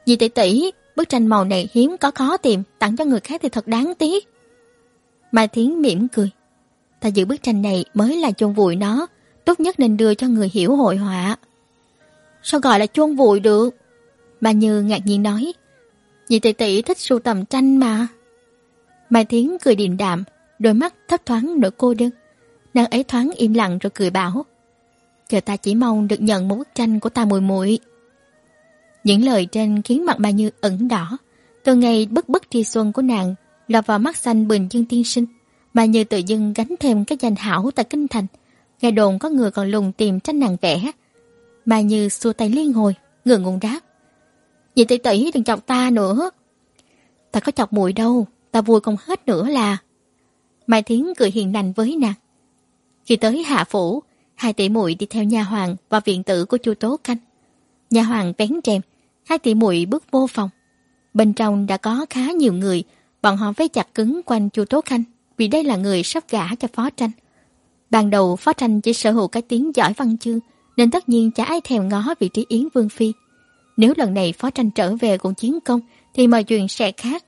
vì tỷ tỷ, bức tranh màu này hiếm có khó tìm, tặng cho người khác thì thật đáng tiếc. Mai Thiến mỉm cười. Ta giữ bức tranh này mới là chôn vùi nó, tốt nhất nên đưa cho người hiểu hội họa. Sao gọi là chôn vùi được? Bà Như ngạc nhiên nói. Dì tỷ tỷ thích sưu tầm tranh mà. Mai Thiến cười điềm đạm, đôi mắt thấp thoáng nỗi cô đơn. Nàng ấy thoáng im lặng rồi cười bảo. Chờ ta chỉ mong được nhận một bức tranh của ta mùi muội Những lời trên khiến mặt bà Như ẩn đỏ. Từ ngày bức bức tri xuân của nàng lọt vào mắt xanh bình dương tiên sinh. Bà Như tự dưng gánh thêm cái danh hảo tại Kinh Thành. Nghe đồn có người còn lùng tìm tranh nàng vẽ mà Như xua tay liên hồi, ngượng ngùng đáp. nhị tỷ tỷ đừng chọc ta nữa. Ta có chọc muội đâu, ta vui không hết nữa là. Mai Thiến cười hiền lành với nàng. Khi tới hạ phủ, hai tỷ muội đi theo nhà hoàng và viện tử của chu Tố Canh. Nhà hoàng vén rèm, hai tỷ muội bước vô phòng. Bên trong đã có khá nhiều người, bọn họ vây chặt cứng quanh chu Tố Khanh vì đây là người sắp gả cho Phó Tranh. Ban đầu Phó Tranh chỉ sở hữu cái tiếng giỏi văn chương, nên tất nhiên chả ai thèm ngó vị trí Yến Vương Phi. Nếu lần này Phó Tranh trở về cùng chiến công, thì mọi chuyện sẽ khác.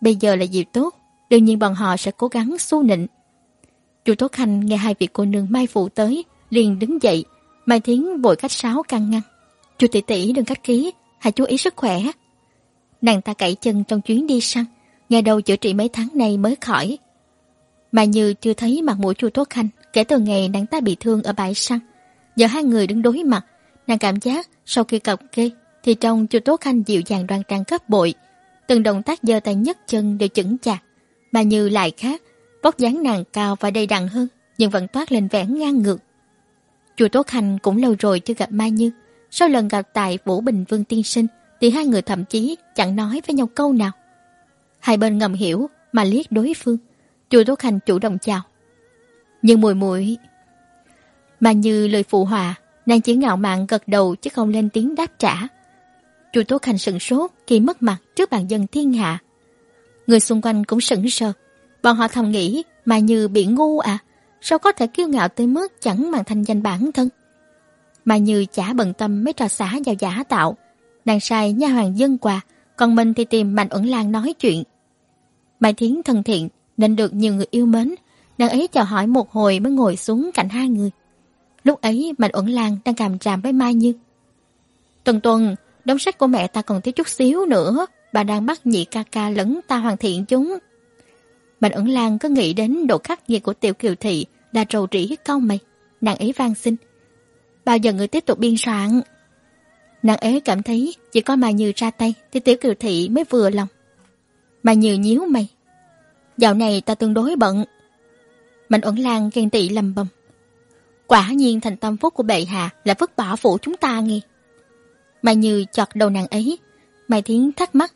Bây giờ là dịp tốt, đương nhiên bọn họ sẽ cố gắng xu nịnh. Chu Tố Khanh nghe hai vị cô nương Mai Phụ tới, liền đứng dậy, Mai Thiến vội cách sáo căn ngăn. Chu tỷ tỷ đừng cách khí, hãy chú ý sức khỏe. Nàng ta cậy chân trong chuyến đi săn, nghe đầu chữa trị mấy tháng nay mới khỏi. Mà như chưa thấy mặt mũi Chu Tố Khanh kể từ ngày nàng ta bị thương ở bãi săn. Giờ hai người đứng đối mặt, nàng cảm giác sau khi cọc kê thì trong Chu Tố Khanh dịu dàng đoan trang cấp bội. Từng động tác giơ tay nhấc chân đều chững chạc. Mà như lại khác, vóc dáng nàng cao và đầy đặn hơn, nhưng vẫn toát lên vẻ ngang ngược. Chu Tố Khanh cũng lâu rồi chưa gặp Mai Như. Sau lần gặp tại Vũ Bình Vương Tiên Sinh, thì hai người thậm chí chẳng nói với nhau câu nào. Hai bên ngầm hiểu mà liếc đối phương. Chu Tố Khanh chủ động chào. Nhưng mùi mũi mà như lời phụ hòa, nàng chỉ ngạo mạn gật đầu chứ không lên tiếng đáp trả. Chu Tố Khanh sửng sốt khi mất mặt trước bàn dân thiên hạ. Người xung quanh cũng sững sờ. Bọn họ thầm nghĩ mà như bị ngu à, sao có thể kiêu ngạo tới mức chẳng màng thanh danh bản thân. Mà như chả bận tâm mấy trò xả vào giả tạo. Nàng sai nha hoàng dân quà, còn mình thì tìm Mạnh Uẩn Lan nói chuyện. Mai Thiến thân thiện nên được nhiều người yêu mến. Nàng ấy chào hỏi một hồi mới ngồi xuống cạnh hai người. Lúc ấy Mạnh Uẩn Lan đang càm tràm với Mai Như. Tuần tuần, đống sách của mẹ ta còn thiếu chút xíu nữa. Bà đang bắt nhị ca ca lẫn ta hoàn thiện chúng. Mạnh Uẩn Lan có nghĩ đến độ khắc nghiệt của tiểu kiều thị là trầu trĩ cau mày. Nàng ấy van xin. Bao giờ người tiếp tục biên soạn? Nàng ấy cảm thấy chỉ có Mai Như ra tay thì tiểu kiều thị mới vừa lòng. Mai Như nhíu mày. Dạo này ta tương đối bận. Mạnh Uẩn Lan ghen tị lầm bầm. Quả nhiên thành tâm phúc của bệ hạ là vứt bỏ phủ chúng ta nghe. Mày Như chọt đầu nàng ấy. Mai Thiến thắc mắc.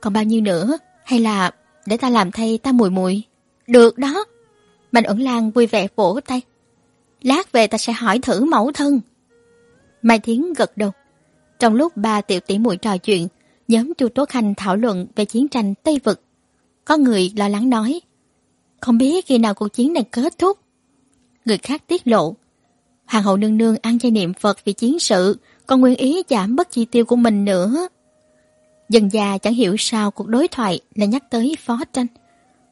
Còn bao nhiêu nữa? Hay là để ta làm thay ta mùi mùi? Được đó. Mạnh ẩn Lan vui vẻ vỗ tay. Lát về ta sẽ hỏi thử mẫu thân. Mai Thiến gật đầu. Trong lúc ba tiểu tỷ muội trò chuyện, nhóm Chu Tố Khanh thảo luận về chiến tranh Tây Vực. Có người lo lắng nói, không biết khi nào cuộc chiến này kết thúc. Người khác tiết lộ, Hoàng hậu nương nương ăn chay niệm Phật vì chiến sự, còn nguyên ý giảm bất chi tiêu của mình nữa. Dần già chẳng hiểu sao cuộc đối thoại lại nhắc tới phó tranh.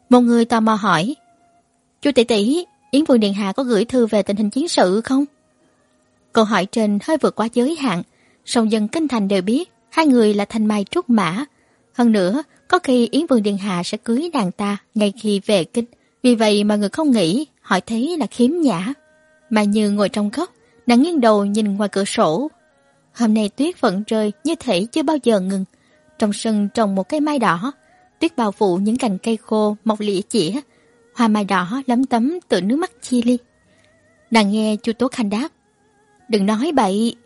Một người tò mò hỏi, Chu tỷ tỷ, Yến Vương Điện Hạ có gửi thư về tình hình chiến sự không? Câu hỏi trên hơi vượt quá giới hạn, song dân kinh thành đều biết hai người là thanh mai trúc mã. Hơn nữa, có khi Yến Vương Điện Hạ sẽ cưới nàng ta ngay khi về kinh. Vì vậy mà người không nghĩ, hỏi thế là khiếm nhã. Mà như ngồi trong góc, nàng nghiêng đầu nhìn ngoài cửa sổ. Hôm nay tuyết vẫn rơi như thể chưa bao giờ ngừng. Trong sân trồng một cây mai đỏ, tuyết bao phủ những cành cây khô mọc lĩa chĩa. Hoa mai đỏ lấm tấm từ nước mắt chi ly. Nàng nghe chu Tố Khanh đáp. Đừng nói bậy.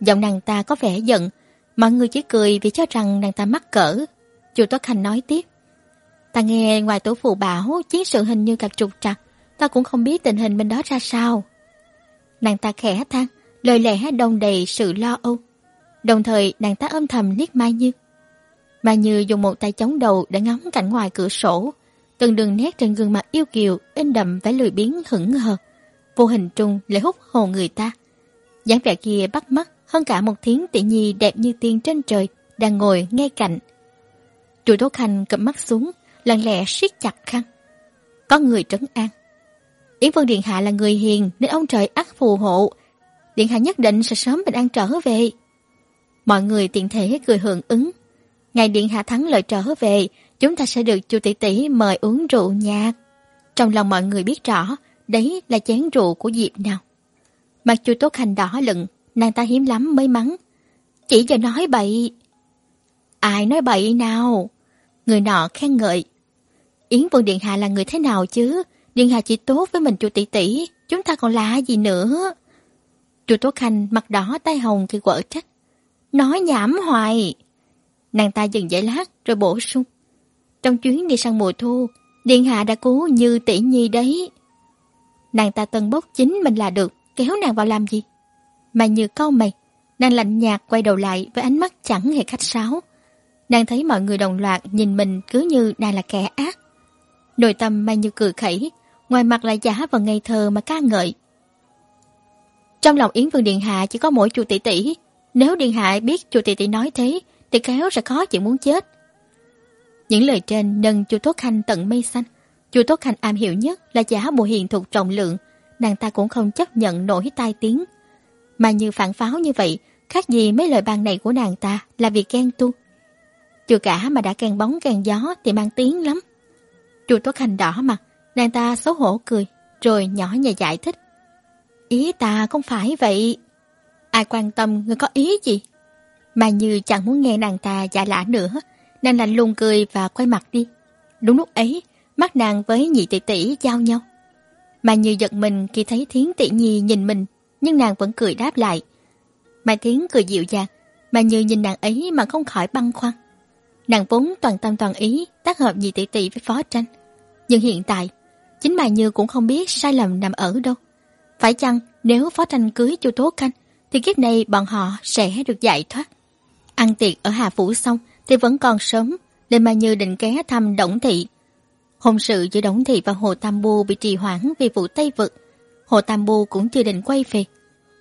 Giọng nàng ta có vẻ giận, mọi người chỉ cười vì cho rằng nàng ta mắc cỡ. Chu Tố Khanh nói tiếp. Ta nghe ngoài tổ phụ bảo chiến sự hình như gặp trục trặc, ta cũng không biết tình hình bên đó ra sao. Nàng ta khẽ than, lời lẽ đông đầy sự lo âu. Đồng thời nàng ta âm thầm liếc Mai Như. Mai Như dùng một tay chống đầu để ngắm cảnh ngoài cửa sổ. Từng đường nét trên gương mặt yêu kiều in đậm vẻ lười biếng hững hờ. Vô hình trung lại hút hồn người ta. dáng vẻ kia bắt mắt hơn cả một thiến tỷ nhi đẹp như tiên trên trời đang ngồi ngay cạnh. Trụ Tố Khanh cầm mắt xuống, lặng lẽ siết chặt khăn. Có người trấn an. Yến Vân Điện Hạ là người hiền nên ông trời ắt phù hộ. Điện Hạ nhất định sẽ sớm bình an trở về. Mọi người tiện thể cười hưởng ứng. Ngày Điện Hạ thắng lợi trở về, chúng ta sẽ được chu tỷ tỷ mời uống rượu nhạc. Trong lòng mọi người biết rõ, đấy là chén rượu của Diệp nào. Mặt chu Tốt Hành đỏ lựng, nàng ta hiếm lắm mới mắng. Chỉ giờ nói bậy. Ai nói bậy nào? Người nọ khen ngợi. Yến Vương Điện Hạ là người thế nào chứ? Điện Hạ chỉ tốt với mình chu tỷ tỷ, chúng ta còn là gì nữa? Chu Tố Khanh mặt đỏ tay hồng khi quở trách. Nói nhảm hoài. Nàng ta dừng giải lát rồi bổ sung. Trong chuyến đi sang mùa thu, Điện Hạ đã cứu như tỷ nhi đấy. Nàng ta tân bốc chính mình là được, kéo nàng vào làm gì? Mà như câu mày, nàng lạnh nhạt quay đầu lại với ánh mắt chẳng hề khách sáo. Nàng thấy mọi người đồng loạt nhìn mình cứ như nàng là kẻ ác. Nội tâm Mai Như cười khẩy, ngoài mặt lại giả và ngây thơ mà ca ngợi. Trong lòng Yến Vương Điện Hạ chỉ có mỗi chu tỷ tỷ. Nếu Điện Hạ biết chu tỷ tỷ nói thế, thì kéo sẽ khó chịu muốn chết. Những lời trên nâng chu Tốt Khanh tận mây xanh. Chu Tốt Khanh am hiểu nhất là giả bộ hiền thuộc trọng lượng, nàng ta cũng không chấp nhận nổi tai tiếng. Mà như phản pháo như vậy, khác gì mấy lời ban này của nàng ta là việc ghen tu. Chưa cả mà đã càng bóng càng gió thì mang tiếng lắm. Chu Tốt Khanh đỏ mặt, nàng ta xấu hổ cười, rồi nhỏ nhẹ giải thích. Ý ta không phải vậy. Ai quan tâm người có ý gì? Mà như chẳng muốn nghe nàng ta giả lã nữa, nàng lạnh lùng cười và quay mặt đi. Đúng lúc ấy, mắt nàng với nhị tỷ tỷ giao nhau. Mà như giật mình khi thấy thiến tỷ nhi nhìn mình, nhưng nàng vẫn cười đáp lại. Mai Thiến cười dịu dàng, mà như nhìn nàng ấy mà không khỏi băn khoăn. Nàng vốn toàn tâm toàn ý tác hợp nhị tỷ tỷ với phó tranh. Nhưng hiện tại, chính bà Như cũng không biết sai lầm nằm ở đâu. Phải chăng nếu phó Thanh cưới chu Tố Khanh, thì kiếp này bọn họ sẽ được giải thoát. Ăn tiệc ở Hà Phủ xong thì vẫn còn sớm nên Mai Như định ghé thăm Đổng Thị. Hôn sự giữa Đổng Thị và Hồ Tam Bu bị trì hoãn vì vụ Tây Vực. Hồ Tam Bu cũng chưa định quay về.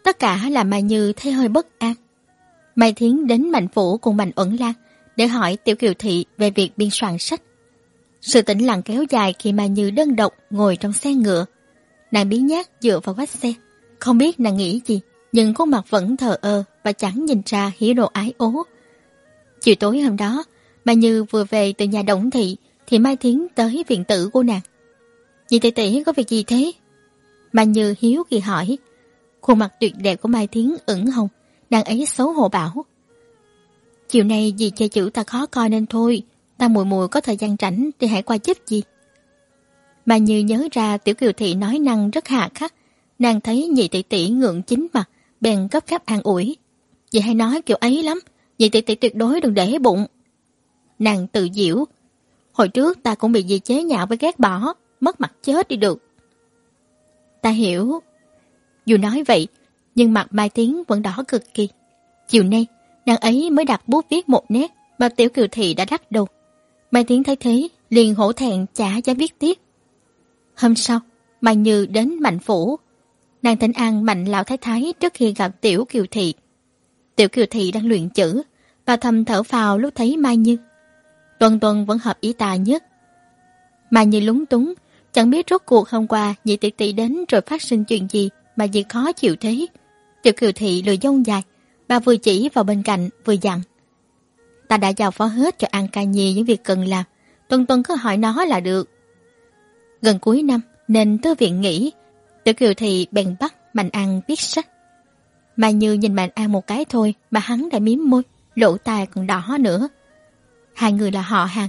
Tất cả là Mai Như thấy hơi bất an. Mai Thiến đến Mạnh Phủ cùng Mạnh Uẩn Lan để hỏi Tiểu Kiều Thị về việc biên soạn sách. Sự tĩnh lặng kéo dài khi mà Như đơn độc ngồi trong xe ngựa. Nàng biến nhát dựa vào vách xe. Không biết nàng nghĩ gì, nhưng khuôn mặt vẫn thờ ơ và chẳng nhìn ra hỉ đồ ái ố. Chiều tối hôm đó, Mai Như vừa về từ nhà Đổng Thị thì Mai Thiến tới viện tử của nàng. Dì tỷ tỷ có việc gì thế? Mai Như hiếu kỳ hỏi. Khuôn mặt tuyệt đẹp của Mai Thiến ửng hồng, nàng ấy xấu hổ bảo. Chiều nay dì che chữ ta khó coi nên thôi, ta mùi mùi có thời gian rảnh thì hãy qua giúp gì. Mà Như nhớ ra Tiểu Kiều Thị nói năng rất hạ khắc, nàng thấy nhị tỷ tỷ ngượng chính mặt, bèn gấp gáp an ủi. vậy hay nói kiểu ấy lắm, nhị tỷ tỷ tuyệt đối đừng để bụng. Nàng tự diễu, hồi trước ta cũng bị dì chế nhạo với ghét bỏ, mất mặt chết đi được. Ta hiểu. Dù nói vậy, nhưng mặt Mai Tiến vẫn đỏ cực kỳ. Chiều nay, nàng ấy mới đặt bút viết một nét mà Tiểu Kiều Thị đã đắt đầu. Mai Tiến thấy thế, liền hổ thẹn chả dám viết tiếp. Hôm sau, Mai Như đến Mạnh Phủ. Nàng thỉnh an Mạnh Lão Thái Thái trước khi gặp Tiểu Kiều Thị. Tiểu Kiều Thị đang luyện chữ, và thầm thở phào lúc thấy Mai Như. Tuần tuần vẫn hợp ý ta nhất. mai như lúng túng, chẳng biết rốt cuộc hôm qua nhị tỷ tỷ đến rồi phát sinh chuyện gì mà gì khó chịu thế. Tiểu kiều thị lười dông dài, bà vừa chỉ vào bên cạnh vừa dặn. Ta đã giao phó hết cho An Ca Nhi những việc cần làm, tuần tuần cứ hỏi nó là được. Gần cuối năm nên tư viện nghỉ, Tiểu Kiều Thị bèn bắt Mạnh An viết sách. Mà như nhìn Mạnh An một cái thôi mà hắn đã miếm môi, lỗ tai còn đỏ nữa. Hai người là họ hàng.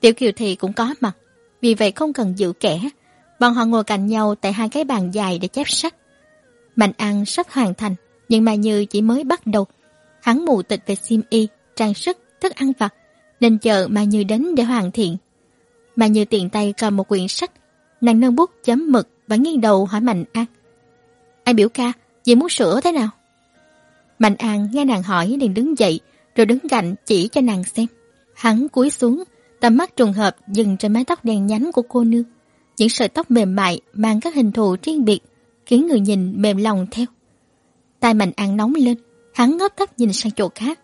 Tiểu Kiều Thị cũng có mặt, vì vậy không cần giữ kẻ. Bọn họ ngồi cạnh nhau tại hai cái bàn dài để chép sách. Mạnh An sắp hoàn thành, nhưng mà như chỉ mới bắt đầu. Hắn mù tịch về sim y, trang sức, thức ăn vặt, nên chờ mà như đến để hoàn thiện. Mà như tiện tay cầm một quyển sách, nàng nâng bút chấm mực và nghiêng đầu hỏi Mạnh An. Anh biểu ca, dì muốn sửa thế nào? Mạnh An nghe nàng hỏi liền đứng dậy, rồi đứng cạnh chỉ cho nàng xem. Hắn cúi xuống, tầm mắt trùng hợp dừng trên mái tóc đen nhánh của cô nương. Những sợi tóc mềm mại mang các hình thù riêng biệt, khiến người nhìn mềm lòng theo. Tai Mạnh An nóng lên, hắn ngấp tóc nhìn sang chỗ khác.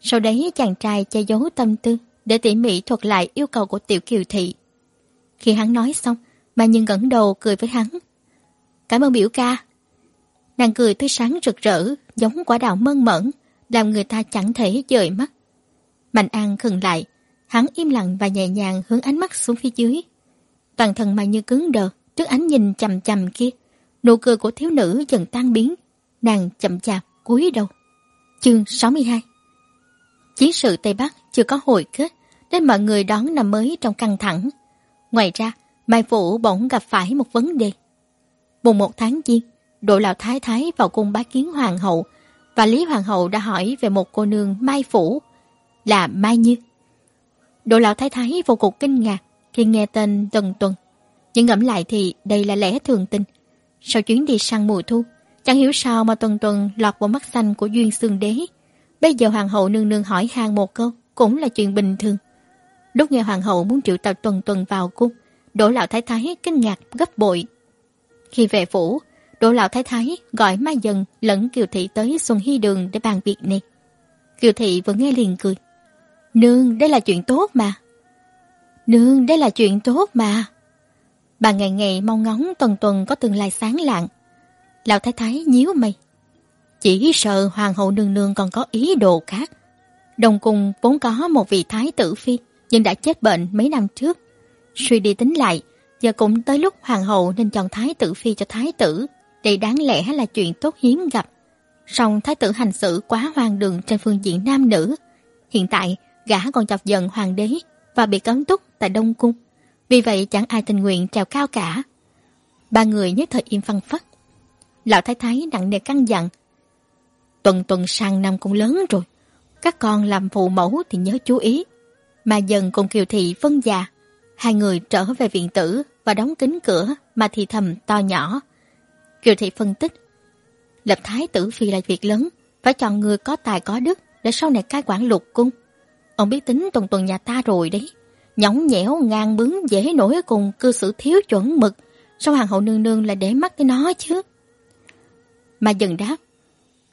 Sau đấy chàng trai che giấu tâm tư để tỉ mỉ thuật lại yêu cầu của tiểu kiều thị. Khi hắn nói xong, mà nhân ngẩng đầu cười với hắn. Cảm ơn biểu ca. Nàng cười tươi sáng rực rỡ, giống quả đào mơn mẫn làm người ta chẳng thể dời mắt. Mạnh An khừng lại, hắn im lặng và nhẹ nhàng hướng ánh mắt xuống phía dưới. Toàn thân mà như cứng đờ trước ánh nhìn chầm chầm kia. Nụ cười của thiếu nữ dần tan biến, nàng chậm chạp cúi đầu. Chương 62 Chiến sự Tây Bắc chưa có hồi kết, nên mọi người đón năm mới trong căng thẳng. Ngoài ra, Mai Vũ bỗng gặp phải một vấn đề. Mùng một tháng giêng, đội lão thái thái vào cung bái kiến hoàng hậu và Lý Hoàng hậu đã hỏi về một cô nương Mai Phủ là Mai Như. Đội lão thái thái vô cùng kinh ngạc khi nghe tên Tuần Tuần. Nhưng ngẫm lại thì đây là lẽ thường tình. Sau chuyến đi săn mùa thu, chẳng hiểu sao mà Tuần Tuần lọt vào mắt xanh của Duyên Sương Đế. Bây giờ hoàng hậu nương nương hỏi hàng một câu cũng là chuyện bình thường. Lúc nghe hoàng hậu muốn triệu tập Tuần Tuần vào cung, Đỗ lão thái thái kinh ngạc gấp bội. Khi về phủ, Đỗ lão thái thái gọi Mai Dần lẫn Kiều Thị tới Xuân Hy Đường để bàn việc này. Kiều Thị vừa nghe liền cười. Nương, đây là chuyện tốt mà. Nương, đây là chuyện tốt mà. Bà ngày ngày mong ngóng tuần tuần có tương lai sáng lạng. Lão thái thái nhíu mày. Chỉ sợ hoàng hậu nương nương còn có ý đồ khác. Đồng cung vốn có một vị thái tử phi, nhưng đã chết bệnh mấy năm trước. Suy đi tính lại, giờ cũng tới lúc hoàng hậu nên chọn thái tử phi cho thái tử. Đây đáng lẽ là chuyện tốt hiếm gặp. Song thái tử hành xử quá hoang đường trên phương diện nam nữ. Hiện tại, gã còn chọc giận hoàng đế và bị cấm túc tại Đông Cung. Vì vậy chẳng ai tình nguyện trèo cao cả. Ba người nhất thời im phăng phất. Lão thái thái nặng nề căng dặn. Tuần tuần sang năm cũng lớn rồi. Các con làm phụ mẫu thì nhớ chú ý. Mà dần cùng kiều thị phân già Hai người trở về viện tử và đóng kín cửa mà thì thầm to nhỏ. Kiều Thị phân tích. Lập thái tử phi là việc lớn, phải chọn người có tài có đức để sau này cai quản lục cung. Ông biết tính tuần tuần nhà ta rồi đấy. Nhõng nhẽo, ngang bướng, dễ nổi cùng cư xử thiếu chuẩn mực. Sao hoàng hậu nương nương lại để mắt tới nó chứ? Mà dần đáp.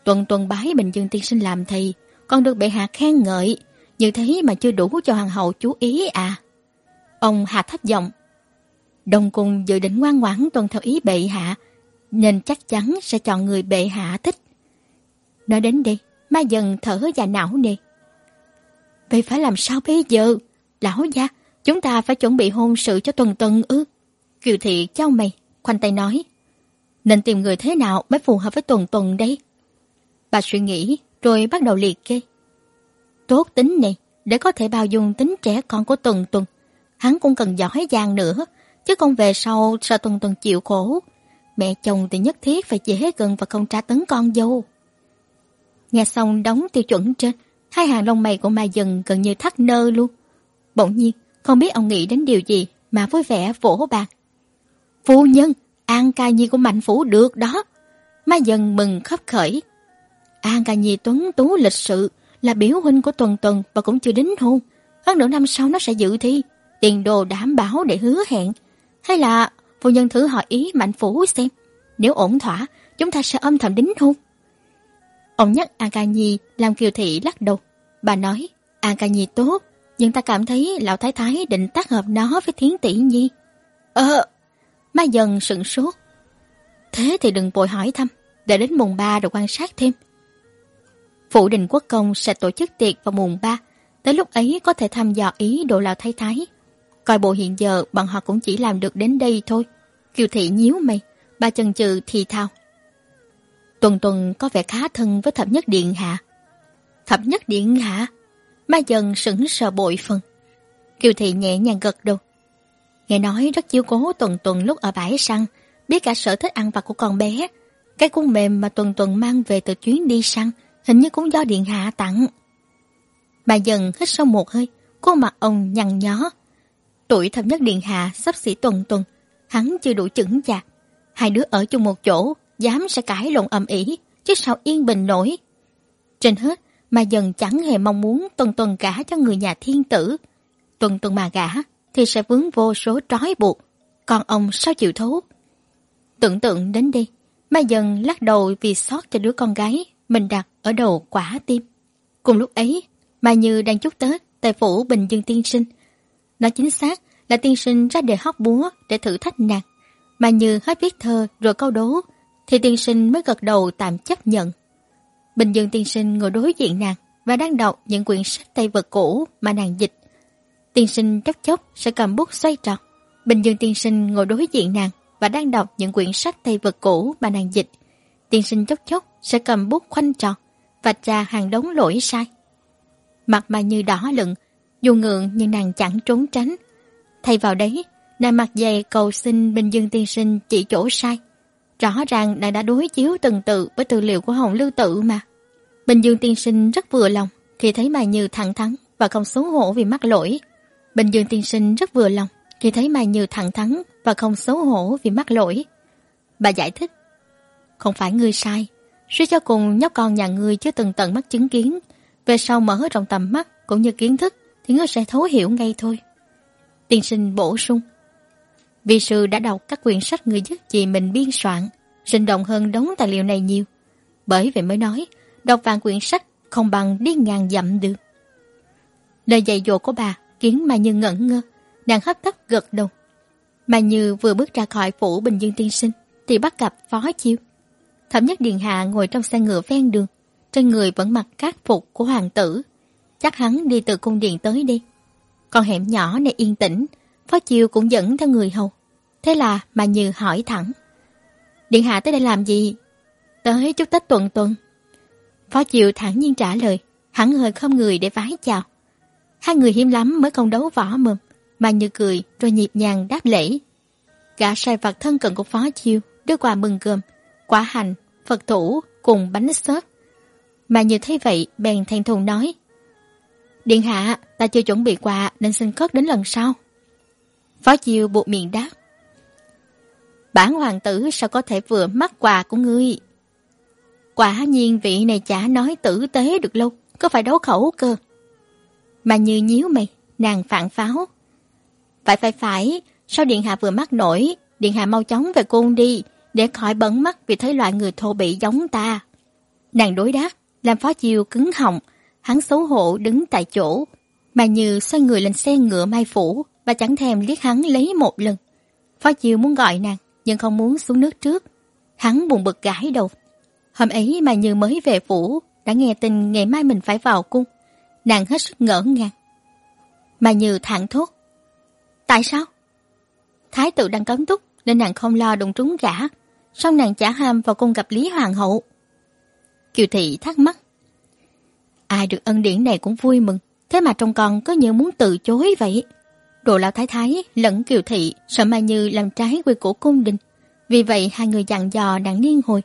Tuần tuần bái Bình Dương tiên sinh làm thầy, còn được bệ hạ khen ngợi. Như thế mà chưa đủ cho hoàng hậu chú ý à? Ông hạ thấp giọng. đồng cung dự định ngoan ngoãn tuân theo ý bệ hạ, nên chắc chắn sẽ chọn người bệ hạ thích. Nói đến đây, ma dần thở và não nề. Vậy phải làm sao bây giờ? Lão gia, chúng ta phải chuẩn bị hôn sự cho tuần tuần ư. Kiều thị trao mày, khoanh tay nói. Nên tìm người thế nào mới phù hợp với tuần tuần đây? Bà suy nghĩ, rồi bắt đầu liệt kê. Tốt tính này, để có thể bao dung tính trẻ con của tuần tuần hắn cũng cần giỏi giang nữa, chứ không về sau sợ tuần tuần chịu khổ. Mẹ chồng thì nhất thiết phải dễ gần và không tra tấn con dâu. Nghe xong đóng tiêu chuẩn trên, hai hàng lông mày của Mai dần gần như thắt nơ luôn. Bỗng nhiên, không biết ông nghĩ đến điều gì mà vui vẻ vỗ bạc. Phu nhân, An ca nhi của Mạnh Phủ được đó. Mai dần mừng khóc khởi. À, An ca nhi tuấn tú lịch sự là biểu huynh của tuần tuần và cũng chưa đính hôn. Hơn nửa năm sau nó sẽ dự thi tiền đồ đảm bảo để hứa hẹn. Hay là phu nhân thử hỏi ý mạnh phủ xem. Nếu ổn thỏa, chúng ta sẽ âm thầm đính hôn. Ông nhắc An Ca Nhi làm kiều thị lắc đầu. Bà nói, An Ca Nhi tốt, nhưng ta cảm thấy lão thái thái định tác hợp nó với thiến tỷ nhi. Ờ, má dần sừng sốt. Thế thì đừng bồi hỏi thăm, để đến mùng 3 rồi quan sát thêm. Phụ đình quốc công sẽ tổ chức tiệc vào mùng 3, tới lúc ấy có thể thăm dò ý đồ lão thái thái. Coi bộ hiện giờ bọn họ cũng chỉ làm được đến đây thôi. Kiều thị nhíu mày, ba chân chừ thì thao. Tuần tuần có vẻ khá thân với thập nhất điện hạ. Thập nhất điện hạ? Ma dần sững sờ bội phần. Kiều thị nhẹ nhàng gật đầu. Nghe nói rất chiếu cố tuần tuần lúc ở bãi săn, biết cả sở thích ăn vặt của con bé. Cái cung mềm mà tuần tuần mang về từ chuyến đi săn, hình như cũng do điện hạ tặng. Bà dần hít sâu một hơi, khuôn mặt ông nhăn nhó. Tuổi thập nhất điện hạ sắp xỉ tuần tuần, hắn chưa đủ chững chạc. Hai đứa ở chung một chỗ, dám sẽ cãi lộn ầm ĩ, chứ sao yên bình nổi. Trên hết, mà dần chẳng hề mong muốn tuần tuần gả cho người nhà thiên tử. Tuần tuần mà gả thì sẽ vướng vô số trói buộc, còn ông sao chịu thấu? Tưởng tượng đến đi, mà dần lắc đầu vì xót cho đứa con gái mình đặt ở đầu quả tim. Cùng lúc ấy, Mai Như đang chúc Tết tại phủ Bình Dương Tiên Sinh. Nó chính xác là tiên sinh ra đề hóc búa để thử thách nàng. Mai Như hết viết thơ rồi câu đố, thì tiên sinh mới gật đầu tạm chấp nhận. Bình Dương tiên sinh ngồi đối diện nàng và đang đọc những quyển sách Tây vật cũ mà nàng dịch. Tiên sinh chốc chốc sẽ cầm bút xoay tròn. Bình Dương tiên sinh ngồi đối diện nàng và đang đọc những quyển sách Tây vật cũ mà nàng dịch. Tiên sinh chốc chốc sẽ cầm bút khoanh tròn, vạch ra hàng đống lỗi sai. Mặt mà như đỏ lựng, dù ngượng nhưng nàng chẳng trốn tránh. Thay vào đấy, nàng mặt dày cầu xin Bình Dương tiên sinh chỉ chỗ sai. Rõ ràng nàng đã đối chiếu từng tự với tư liệu của Hồng Lưu Tự mà. Bình Dương tiên sinh rất vừa lòng khi thấy Mai Như thẳng thắn và không xấu hổ vì mắc lỗi. Bình Dương tiên sinh rất vừa lòng khi thấy Mai Như thẳng thắn và không xấu hổ vì mắc lỗi. Bà giải thích, không phải ngươi sai, suy cho cùng nhóc con nhà ngươi chưa từng tận mắt chứng kiến, về sau mở rộng tầm mắt cũng như kiến thức thì ngươi sẽ thấu hiểu ngay thôi. Tiên sinh bổ sung, vì sư đã đọc các quyển sách người giúp chị mình biên soạn, sinh động hơn đống tài liệu này nhiều. Bởi vậy mới nói, đọc vạn quyển sách không bằng đi ngàn dặm được. Lời dạy dỗ của bà khiến mà Như ngẩn ngơ, nàng hấp tấp gật đầu. mà Như vừa bước ra khỏi phủ Bình Dương Tiên Sinh thì bắt gặp Phó Chiêu. Thẩm nhất Điền Hạ ngồi trong xe ngựa ven đường, trên người vẫn mặc cát phục của hoàng tử. Chắc hắn đi từ cung điện tới đi. Con hẻm nhỏ này yên tĩnh, Phó Chiêu cũng dẫn theo người hầu. Thế là mà Như hỏi thẳng. Điện Hạ tới đây làm gì? Tới chúc Tết tuần tuần. Phó Chiêu thẳng nhiên trả lời, hắn hơi không người để vái chào. Hai người hiếm lắm mới công đấu võ mồm, mà như cười rồi nhịp nhàng đáp lễ. Gã sai vặt thân cận của Phó Chiêu đưa quà mừng cơm, quả hành, Phật thủ cùng bánh xốp. Mà như thấy vậy bèn thanh thùng nói Điện hạ, ta chưa chuẩn bị quà nên xin cất đến lần sau. Phó Chiêu buộc miệng đáp Bản hoàng tử sao có thể vừa mắc quà của ngươi? Quả nhiên vị này chả nói tử tế được lâu, có phải đấu khẩu cơ. Mà như nhíu mày, nàng phản pháo. Phải phải phải, sao Điện Hạ vừa mắc nổi, Điện Hạ mau chóng về cung đi, để khỏi bẩn mắt vì thấy loại người thô bỉ giống ta. Nàng đối đáp, làm phó chiêu cứng họng, hắn xấu hổ đứng tại chỗ, mà như xoay người lên xe ngựa mai phủ và chẳng thèm liếc hắn lấy một lần. Phó chiêu muốn gọi nàng, nhưng không muốn xuống nước trước. Hắn buồn bực gãi đầu. Hôm ấy mà như mới về phủ, đã nghe tin ngày mai mình phải vào cung. Nàng hết sức ngỡ ngàng. Mà như thẳng thốt. Tại sao? Thái tử đang cấm túc nên nàng không lo đụng trúng gã. Sao nàng chả ham vào cung gặp Lý Hoàng hậu? Kiều Thị thắc mắc. Ai được ân điển này cũng vui mừng. Thế mà trong con có như muốn từ chối vậy. Đồ lão thái thái lẫn Kiều Thị sợ Mai Như làm trái quy của cung đình. Vì vậy hai người dặn dò nàng liên hồi.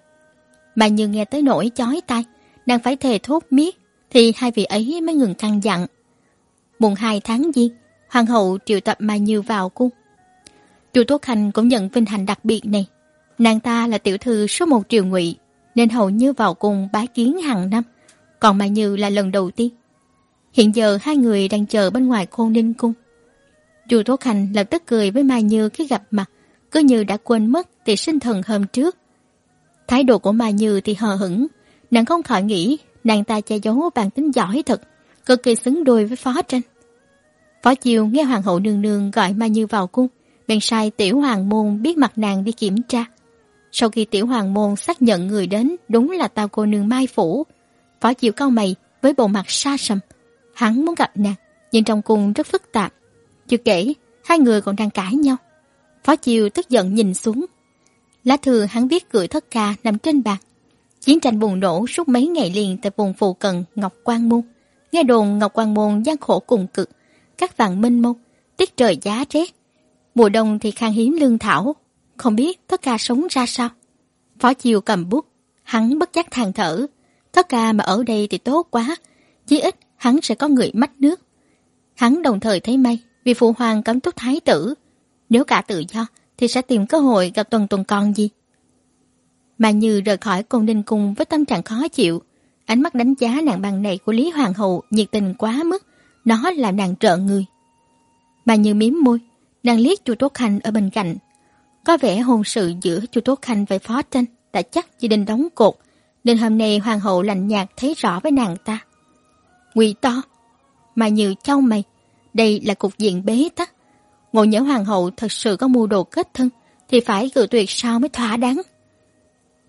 Mai Như nghe tới nỗi chói tai. Nàng phải thề thốt miết thì hai vị ấy mới ngừng căng dặn. Mùng hai tháng giêng, hoàng hậu triệu tập Mai Như vào cung. Chu Tố Khanh cũng nhận vinh hạnh đặc biệt này. Nàng ta là tiểu thư số một triều ngụy, nên hầu như vào cung bái kiến hàng năm, còn Mai Như là lần đầu tiên. Hiện giờ hai người đang chờ bên ngoài khôn ninh cung. Chu Tố Khanh lập tức cười với Mai Như khi gặp mặt, cứ như đã quên mất thì sinh thần hôm trước. Thái độ của Mai Như thì hờ hững, nàng không khỏi nghĩ nàng ta che giấu bản tính giỏi thật, cực kỳ xứng đôi với phó tranh. Phó Chiêu nghe Hoàng hậu nương nương gọi Mai Như vào cung, bèn sai tiểu hoàng môn biết mặt nàng đi kiểm tra. Sau khi tiểu hoàng môn xác nhận người đến đúng là tao cô nương Mai Phủ, Phó Chiêu cau mày với bộ mặt xa sầm. Hắn muốn gặp nàng, nhưng trong cung rất phức tạp. Chưa kể, hai người còn đang cãi nhau. Phó Chiêu tức giận nhìn xuống. Lá thư hắn viết gửi thất ca nằm trên bàn. Chiến tranh bùng nổ suốt mấy ngày liền tại vùng phụ cận Ngọc Quang Môn. Nghe đồn Ngọc Quang Môn gian khổ cùng cực, các vạn minh mông, tiết trời giá rét. Mùa đông thì khan hiếm lương thảo, không biết tất ca sống ra sao. Phó Chiêu cầm bút, hắn bất giác than thở. Tất ca mà ở đây thì tốt quá, chí ít hắn sẽ có người mách nước. Hắn đồng thời thấy may vì phụ hoàng cấm túc thái tử. Nếu cả tự do thì sẽ tìm cơ hội gặp tuần tuần con gì. Mà như rời khỏi cung ninh cung với tâm trạng khó chịu, ánh mắt đánh giá nàng bằng này của Lý Hoàng hậu nhiệt tình quá mức, nó làm nàng trợn người. Mà như miếm môi, nàng liếc chu Tốt Khanh ở bên cạnh. Có vẻ hôn sự giữa chu Tốt Khanh và Phó Tranh đã chắc chỉ định đóng cột, nên hôm nay hoàng hậu lạnh nhạt thấy rõ với nàng ta. nguy to, mà như châu mày, đây là cục diện bế tắc. Ngộ nhớ hoàng hậu thật sự có mưu đồ kết thân, thì phải cự tuyệt sao mới thỏa đáng.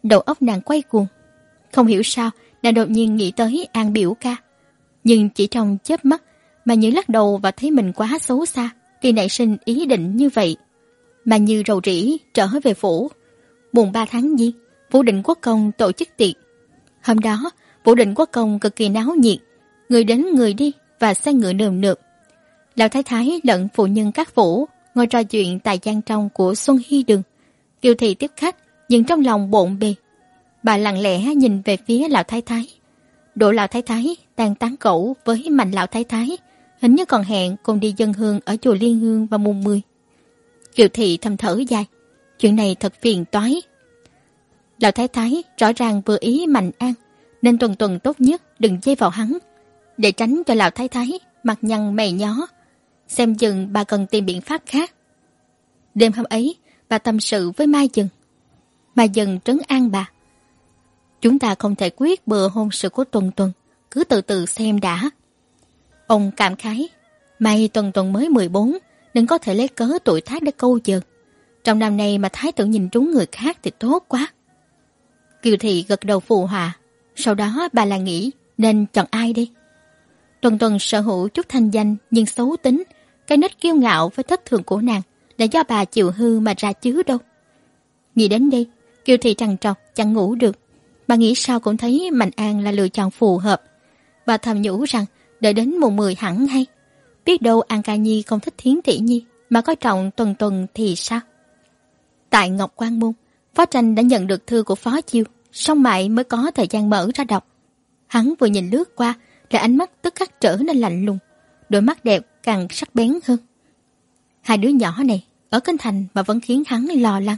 Đầu óc nàng quay cuồng. Không hiểu sao, nàng đột nhiên nghĩ tới An biểu ca. Nhưng chỉ trong chớp mắt, mà như lắc đầu và thấy mình quá xấu xa, khi nảy sinh ý định như vậy. Mà như rầu rĩ trở về phủ. Mùng ba tháng giêng, Vũ Định Quốc Công tổ chức tiệc. Hôm đó, Vũ Định Quốc Công cực kỳ náo nhiệt, người đến người đi và xe ngựa nườm nượp. Lão Thái Thái lẫn phụ nhân các phủ ngồi trò chuyện tại gian trong của Xuân Hy Đường. Kiều Thị tiếp khách, nhưng trong lòng bộn bề. Bà lặng lẽ nhìn về phía Lão Thái Thái. Độ Lão Thái Thái đang tán cẩu với Mạnh Lão Thái Thái, hình như còn hẹn cùng đi dân hương ở chùa Liên Hương vào mùng 10. Kiều Thị thầm thở dài, chuyện này thật phiền toái. Lão Thái Thái rõ ràng vừa ý Mạnh An, nên tuần tuần tốt nhất đừng dây vào hắn, để tránh cho Lão Thái Thái mặt nhăn mày nhó. Xem chừng bà cần tìm biện pháp khác. Đêm hôm ấy, bà tâm sự với Mai Dần. Mai Dần trấn an bà. Chúng ta không thể quyết bừa hôn sự của Tuần Tuần, cứ từ từ xem đã. Ông cảm khái, may Tuần Tuần mới 14, nên có thể lấy cớ tuổi tác để câu giờ. Trong năm nay mà thái tử nhìn trúng người khác thì tốt quá. Kiều Thị gật đầu phù hòa, sau đó bà là nghĩ nên chọn ai đi. Tuần Tuần sở hữu chút thanh danh nhưng xấu tính, cái nết kiêu ngạo với thất thường của nàng là do bà chịu hư mà ra chứ đâu. Nghĩ đến đây, Kiều Thị trằn trọc chẳng ngủ được. Bà nghĩ sao cũng thấy Mạnh An là lựa chọn phù hợp. Bà thầm nhủ rằng đợi đến mùng 10 hẳn hay. Biết đâu An Ca Nhi không thích Thiến Thị Nhi mà coi trọng Tuần Tuần thì sao? Tại Ngọc Quang Môn, Phó Tranh đã nhận được thư của Phó Chiêu, song mại mới có thời gian mở ra đọc. Hắn vừa nhìn lướt qua, là ánh mắt tức khắc trở nên lạnh lùng, đôi mắt đẹp càng sắc bén hơn. Hai đứa nhỏ này ở Kinh Thành mà vẫn khiến hắn lo lắng.